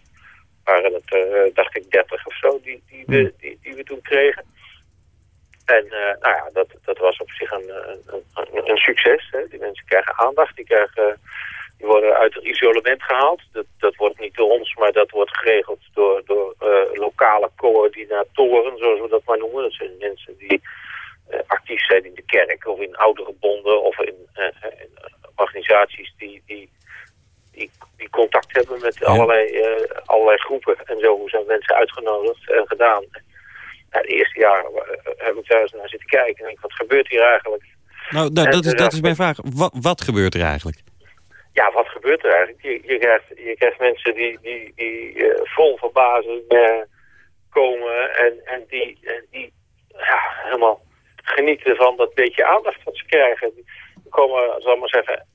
waren het er, dacht ik, 30 of zo die, die, we, hmm. die, die we toen kregen. En nou ja, dat, dat was op zich een, een, een, succes. Hè. Die mensen krijgen aandacht, die, krijgen, die worden uit het isolement gehaald. Dat, dat wordt niet door ons, maar dat wordt geregeld door, door lokale coördinatoren, zoals we dat maar noemen. Dat zijn mensen die actief zijn in de kerk of in oudere bonden of in, in organisaties die, die, die, die, contact hebben met allerlei, allerlei groepen. En zo zijn mensen uitgenodigd en gedaan. Nou, het eerste jaar heb ik thuis naar zitten kijken en denk, wat gebeurt hier eigenlijk? Nou, dat, dat is, dat is mijn vraag. Wat, wat gebeurt er eigenlijk? ja, wat gebeurt er eigenlijk? Je, je, krijgt, je krijgt mensen die, die, die uh, vol verbazing uh, komen en, en die, die ja, helemaal genieten van dat beetje aandacht wat ze krijgen. Die komen, zal ik maar zeggen,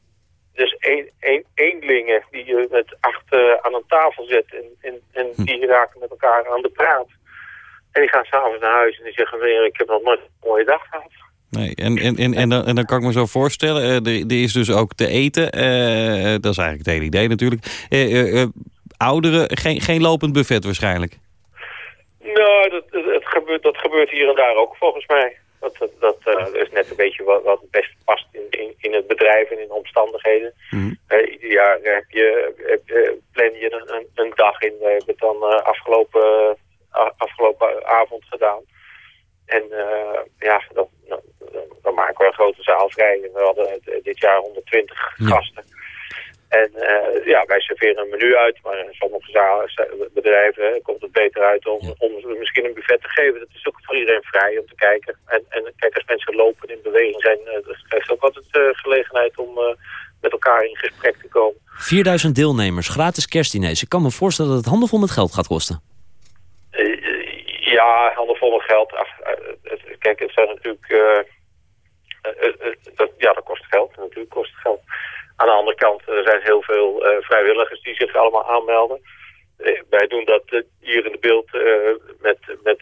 dus een, een, eenlingen die je met acht uh, aan een tafel zet en, en, en hm. die raken met elkaar aan de praat. En die gaan s'avonds naar huis en die zeggen, weer, ik heb nog nooit een mooie dag gehad. Nee, en, en, en, en, dan, en dan kan ik me zo voorstellen, uh, er, er, is dus ook te eten. Uh, dat is eigenlijk het hele idee natuurlijk. Uh, ouderen, geen, geen lopend buffet waarschijnlijk. Nou, dat, het gebeurt, dat gebeurt hier en daar ook volgens mij. Dat, dat, dat is net een beetje wat, wat het beste past in, in, in het bedrijf en in de omstandigheden. Mm ieder jaar heb je, heb, plan je een, een, een, dag in. We hebben het dan afgelopen, afgelopen avond gedaan. En ja, dat, nou, dan maken we een grote zaal vrij. En we hadden dit jaar 120 gasten. En uh, ja, wij serveren een menu uit, maar in sommige zalen, bedrijven komt het beter uit om, ja. om misschien een buffet te geven. Dat is ook voor iedereen vrij om te kijken. En, en kijk, als mensen lopen en in beweging zijn, uh, dat geeft ook altijd uh, gelegenheid om met elkaar in gesprek te komen. 4000 deelnemers, gratis kerstdiners. Ik kan me voorstellen dat het handenvol met geld gaat kosten. ja, handenvol met geld. Ach, kijk, het zijn natuurlijk eh, eh, dat, ja, dat kost geld. Natuurlijk kost het geld. Aan de andere kant er zijn heel veel eh, vrijwilligers die zich allemaal aanmelden. wij doen dat hier in de beeld met, met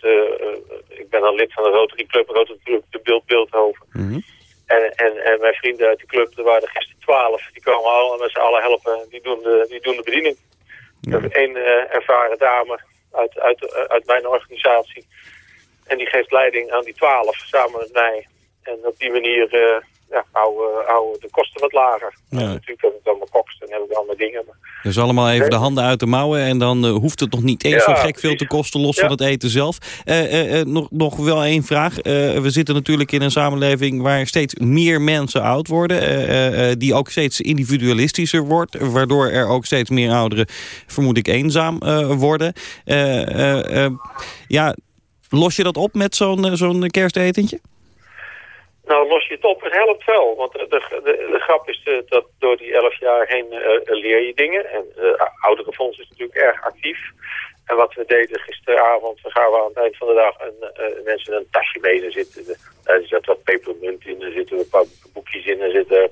ik ben dan lid van de Rotary Club, Rotary Club de Beeld Beeldhoven. Mm en, en, en mijn vrienden uit de club, er waren er gisteren twaalf, die komen allemaal met z'n allen helpen. Die doen de, die doen de bediening. Ja. Ik heb één ervaren dame uit, uit, uit mijn organisatie. En die geeft leiding aan die twaalf samen met mij. En op die manier uh, ja, houden, houden de kosten wat lager. Ja. natuurlijk heb ik dan mijn koks en heb ik allemaal dingen. Maar... Dus allemaal even de handen uit de mouwen en dan uh, hoeft het nog niet eens ja, zo gek veel te kosten, los ja. van het eten zelf. Uh, nog, nog wel één vraag. we zitten natuurlijk in een samenleving waar steeds meer mensen oud worden. die ook steeds individualistischer wordt. Waardoor er ook steeds meer ouderen, vermoed ik, eenzaam worden. ja, los je dat op met zo'n zo'n kerstetentje? Nou, los je het op, het helpt wel. Want de, de, de grap is de, dat door die elf jaar heen uh, leer je dingen. En uh, oudere fonds is natuurlijk erg actief. En wat we deden gisteravond, we gaan we aan het eind van de dag een, uh, mensen een tasje mee. Er zitten, er zit wat pepermunt in, er zitten een paar boekjes in, er zitten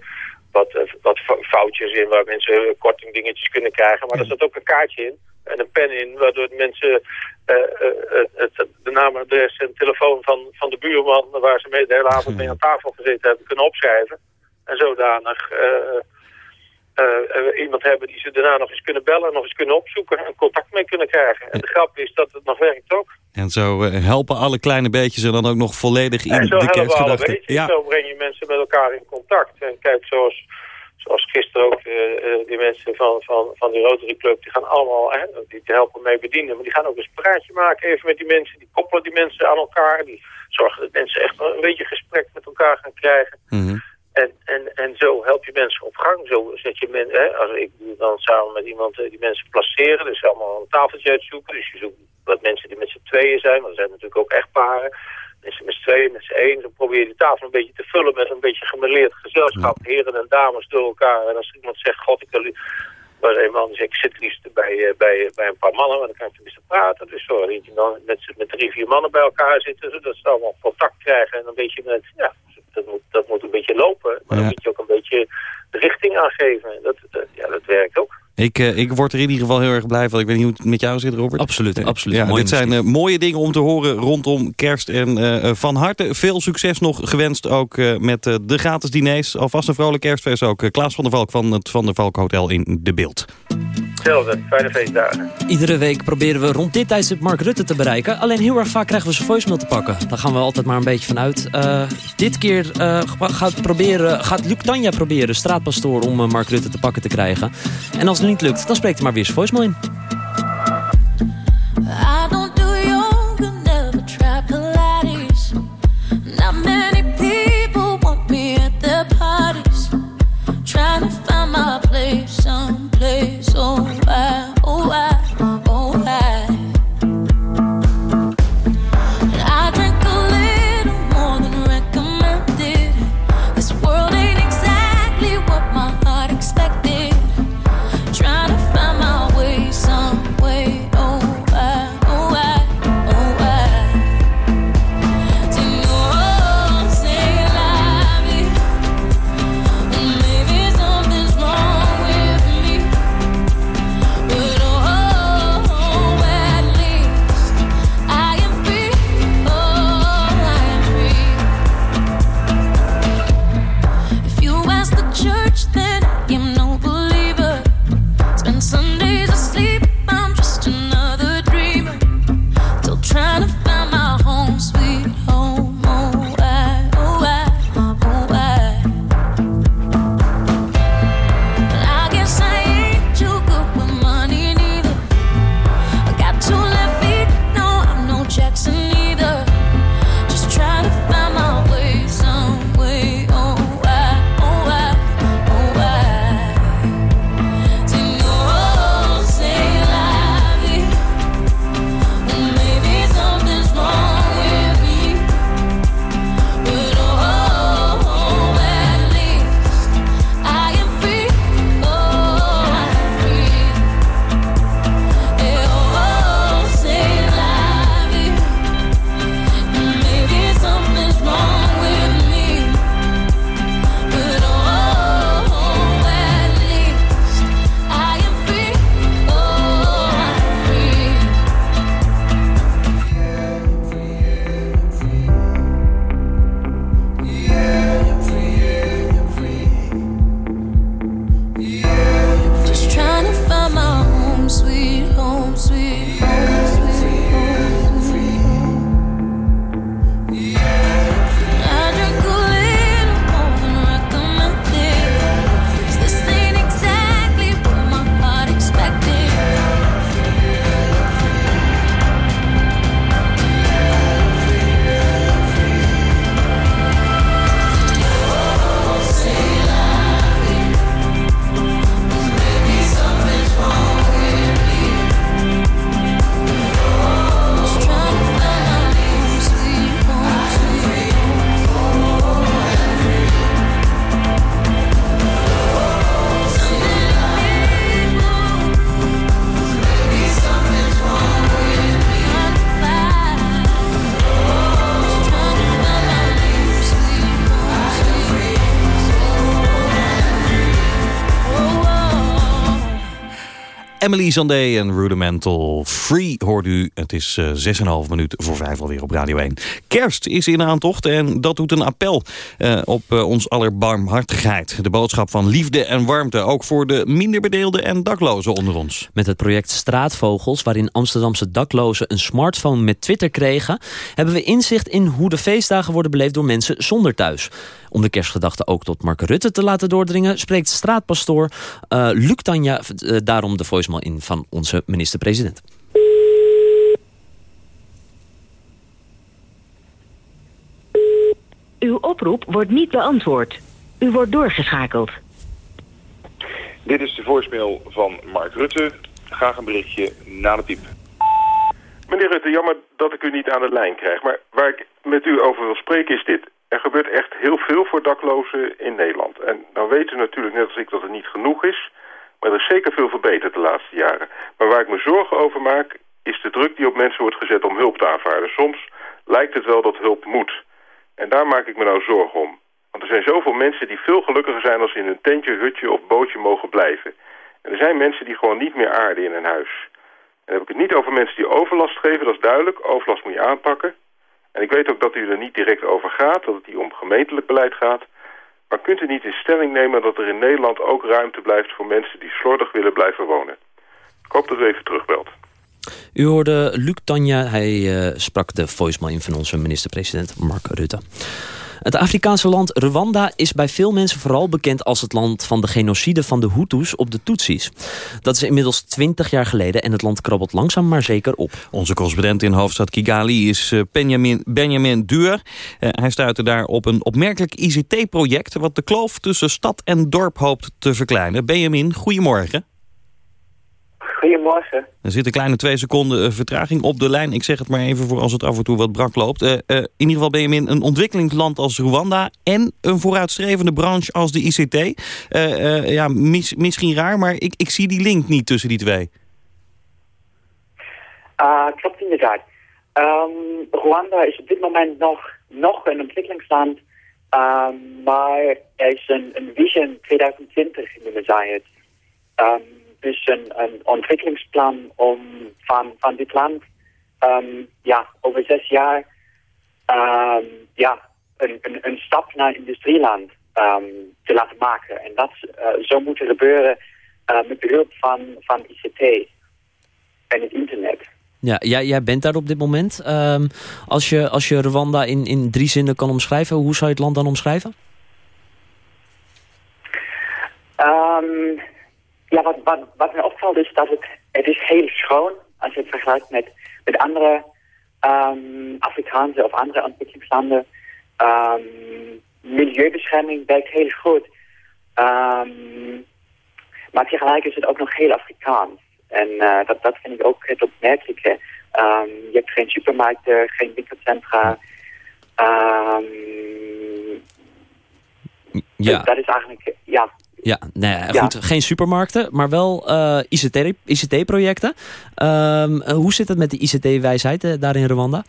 wat, wat foutjes in waar mensen korting dingetjes kunnen krijgen. Maar er zit ook een kaartje in en een pen in, waardoor mensen uh, uh, het, de naam, adres en telefoon van, van de buurman... waar ze mee de hele avond mee aan tafel gezeten hebben, kunnen opschrijven. En zodanig iemand hebben die ze daarna nog eens kunnen bellen... nog eens kunnen opzoeken en contact mee kunnen krijgen. En de grap is dat het nog werkt ook. En zo helpen alle kleine beetjes er dan ook nog volledig in de kerstgedachte. Ja. Zo breng je mensen met elkaar in contact. En kijk, zoals zoals gisteren ook, uh, die mensen van, van, van die Rotary Club, die gaan allemaal, hè, die helpen mee bedienen. Maar die gaan ook eens een praatje maken even met die mensen. Die koppelen die mensen aan elkaar. Die zorgen dat mensen echt een beetje gesprek met elkaar gaan krijgen. Mm En, en, en zo help je mensen op gang. Zo zet je mensen, hè, als ik doe dan samen met iemand die mensen placeren. Dus allemaal een tafeltje uitzoeken. Dus je zoekt wat mensen die met z'n tweeën zijn. Want er zijn natuurlijk ook echt paren mensen met z'n tweeën, met z'n één. Dan probeer je de tafel een beetje te vullen met een beetje gemeleerd gezelschap. Heren en dames door elkaar. En als iemand zegt, god, ik wil... Maar een man zegt, ik zit liefst bij, uh, bij, bij een paar mannen, maar dan kan je tenminste praten. Dus zo, je dan met, met drie, vier mannen bij elkaar zitten, zodat ze allemaal contact krijgen. En een beetje met, ja, dat moet, dat moet een beetje lopen. Maar ja. dan moet je ook een beetje de richting aangeven. Dat, dat, ja, dat werkt ook. Ik, uh, ik word er in ieder geval heel erg blij van. Ik weet niet hoe het met jou zit, Robert. Absoluut, absoluut. Ja, dit zijn uh, mooie dingen om te horen rondom kerst. En uh, van harte veel succes nog gewenst ook met de gratis diners. Alvast een vrolijk kerstfeest ook. Klaas van der Valk van het Van der Valk Hotel in De Beeld. Hetzelfde, fijne feestdagen. Iedere week proberen we rond dit tijdstip Mark Rutte te bereiken. Alleen heel erg vaak krijgen we zijn voicemail te pakken. Daar gaan we altijd maar een beetje van uit. dit keer gaat, proberen, gaat Luc Tanja proberen, straatpastoor, om Mark Rutte te pakken te krijgen. En als het niet lukt, dan spreekt hij maar weer zijn voicemail in. Emily Sandé en Rudimental Free hoort u. Het is uh, 6,5 minuut voor 5 alweer op Radio 1. Kerst is in aantocht en dat doet een appel uh, op uh, ons aller barmhartigheid. De boodschap van liefde en warmte, ook voor de minder bedeelden en daklozen onder ons. Met het project Straatvogels, waarin Amsterdamse daklozen een smartphone met Twitter kregen... hebben we inzicht in hoe de feestdagen worden beleefd door mensen zonder thuis. Om de kerstgedachte ook tot Mark Rutte te laten doordringen... spreekt straatpastoor uh, Luc Tanja uh, daarom de voicemail in van onze minister-president. Uw oproep wordt niet beantwoord. U wordt doorgeschakeld. Dit is de voicemail van Mark Rutte. Graag een berichtje na de piep. Meneer Rutte, jammer dat ik u niet aan de lijn krijg. Maar waar ik met u over wil spreken is dit. Er gebeurt echt heel veel voor daklozen in Nederland. En dan weet u natuurlijk net als ik dat het niet genoeg is. Maar er is zeker veel verbeterd de laatste jaren. Maar waar ik me zorgen over maak is de druk die op mensen wordt gezet om hulp te aanvaarden. Soms lijkt het wel dat hulp moet. En daar maak ik me nou zorgen om. Want er zijn zoveel mensen die veel gelukkiger zijn als ze in hun tentje, hutje of bootje mogen blijven. En er zijn mensen die gewoon niet meer aarden in hun huis. En dan heb ik het niet over mensen die overlast geven, dat is duidelijk. Overlast moet je aanpakken. En ik weet ook dat u er niet direct over gaat, dat het hier om gemeentelijk beleid gaat. Maar kunt u niet in stelling nemen dat er in Nederland ook ruimte blijft voor mensen die slordig willen blijven wonen? Ik hoop dat u even terugbelt. U hoorde Luc Tanja, hij uh, sprak de voicemail in van onze minister-president Mark Rutte. Het Afrikaanse land Rwanda is bij veel mensen vooral bekend als het land van de genocide van de Hutus op de Tutsis. Dat is inmiddels 20 jaar geleden en het land krabbelt langzaam maar zeker op. Onze correspondent in hoofdstad Kigali is uh, Benjamin, Benjamin Duur. Uh, hij stuitte daar op een opmerkelijk ICT-project wat de kloof tussen stad en dorp hoopt te verkleinen. Benjamin, goedemorgen. Goedemorgen. Er zit een kleine twee seconden vertraging op de lijn. Ik zeg het maar even voor als het af en toe wat brak loopt. Uh, uh, in ieder geval ben je in een ontwikkelingsland als Rwanda... en een vooruitstrevende branche als de ICT. Uh, ja, mis, misschien raar, maar ik, ik zie die link niet tussen die twee. Uh, klopt inderdaad. Um, Rwanda is op dit moment nog, nog een ontwikkelingsland... Um, maar er is een, een Vision 2020 noemen zij het... Um, dus een, een ontwikkelingsplan om van, van dit land um, ja, over zes jaar um, ja, een, een, een stap naar industrieland um, te laten maken. En dat uh, zo moet gebeuren uh, met behulp van, van ICT en het internet. Ja, jij, jij bent daar op dit moment. als, je, als je Rwanda in, in drie zinnen kan omschrijven, hoe zou je het land dan omschrijven? Um, ja, wat, wat, wat me opvalt is dat het, het is heel schoon als je het vergelijkt met, met andere ähm, Afrikaanse of andere ontwikkelingslanden. Ähm, milieubescherming werkt heel goed. Ehm, maar tegelijk is het ook nog heel Afrikaans. En eh, dat, dat vind ik ook het opmerkelijke. Je hebt geen supermarkten, geen winkelcentra. Ja. Dat is eigenlijk, ja, Ja, Ja. goed. Geen supermarkten, maar wel eh, ICT ICT-projecten. Ehm, eh, hoe zit het met de ICT-wijsheid eh, daar in Rwanda?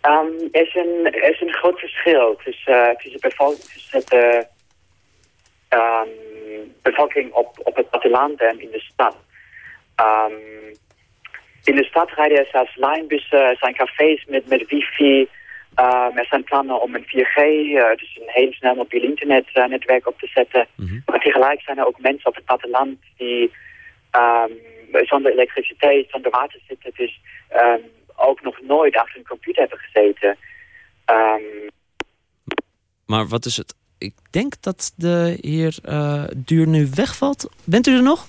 Ehm, er, is een, er is een groot verschil tussen, tussen, bevolking, tussen de ehm, bevolking op, op het platteland en in de stad. In de stad rijden er zelfs lijnbussen, er zijn cafés met, met wifi. Er zijn plannen om een 4G, eh, dus een heel snel mobiel internetnetwerk op te zetten. Maar tegelijk zijn er ook mensen op het platteland die ehm, zonder elektriciteit, zonder water zitten. Dus ehm, ook nog nooit achter een computer hebben gezeten. Ehm, Maar wat is het? Ik denk dat de heer eh, Duur nu wegvalt. Bent u er nog?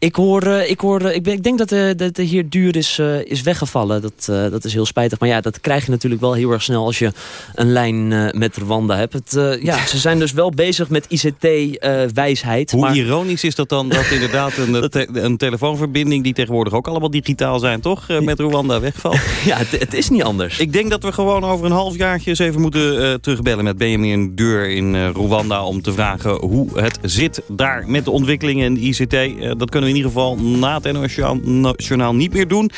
Ik hoor, eh, ik, hoor eh, ik, ben, ik denk dat de, de, de heer Duur is, eh, is weggevallen. Dat, eh, dat is heel spijtig. Maar ja, dat krijg je natuurlijk wel heel erg snel als je een lijn eh, met Rwanda hebt. Het, eh, ja, ze zijn dus wel bezig met ICT-wijsheid. Hoe maar... ironisch is dat dan dat inderdaad een, te- een telefoonverbinding... die tegenwoordig ook allemaal digitaal zijn, toch? eh, Met Rwanda wegvalt. Ja, het, het is niet anders. Ik denk dat we gewoon over een half jaartje eens even moeten eh, terugbellen... met Benjamin Deur in eh, Rwanda om te vragen hoe het zit daar met de ontwikkelingen in de ICT. Eh, dat kunnen we in ieder geval na het NOS-journaal niet meer doen.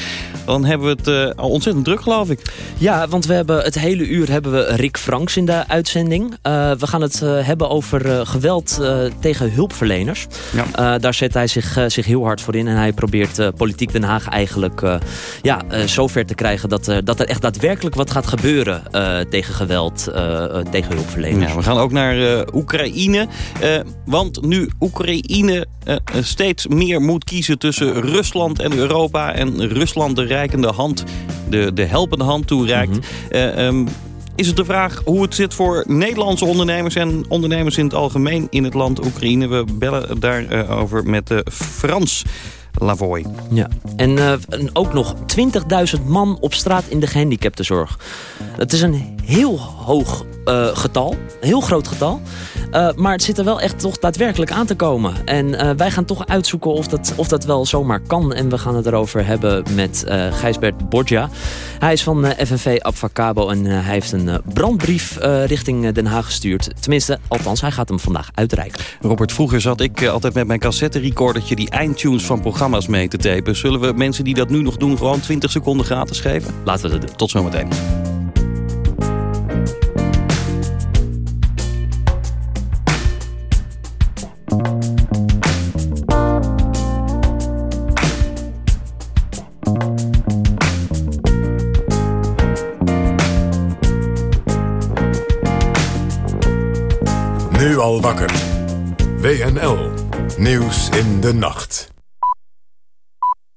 Dan hebben we het eh, al ontzettend druk, geloof ik. Ja, want we hebben het hele uur hebben we Rick Franks in de uitzending. Eh, we gaan het eh, hebben over geweld tegen hulpverleners. Eh, daar zet hij zich, zich heel hard voor in. En hij probeert politiek Den Haag eigenlijk ja, zover te krijgen... Dat, dat er echt daadwerkelijk wat gaat gebeuren tegen geweld tegen hulpverleners. Ja, we gaan ook naar Oekraïne. want nu Oekraïne steeds meer moet kiezen tussen Rusland en Europa... en Rusland de reikende hand, de, de helpende hand toereikt... eh, ehm, is het de vraag hoe het zit voor Nederlandse ondernemers... en ondernemers in het algemeen in het land Oekraïne. We bellen daarover met eh, Frans Lavoy. Ja, en, eh, en ook nog 20.000 man op straat in de gehandicaptenzorg. Het is een heel hoog eh, getal, een heel groot getal. Eh, maar het zit er wel echt toch daadwerkelijk aan te komen. En eh, wij gaan toch uitzoeken of dat, of dat wel zomaar kan. En we gaan het erover hebben met eh, Gijsbert Borgia. Hij is van FNV Abfacabo en hij heeft een brandbrief richting Den Haag gestuurd. Tenminste, althans, hij gaat hem vandaag uitreiken. Robert, vroeger zat ik altijd met mijn cassette-recordertje... die eindtunes van programma's mee te tapen. Zullen we mensen die dat nu nog doen gewoon 20 seconden gratis geven? Laten we dat doen. Tot zometeen. Al wakker. WNL. Nieuws in de nacht.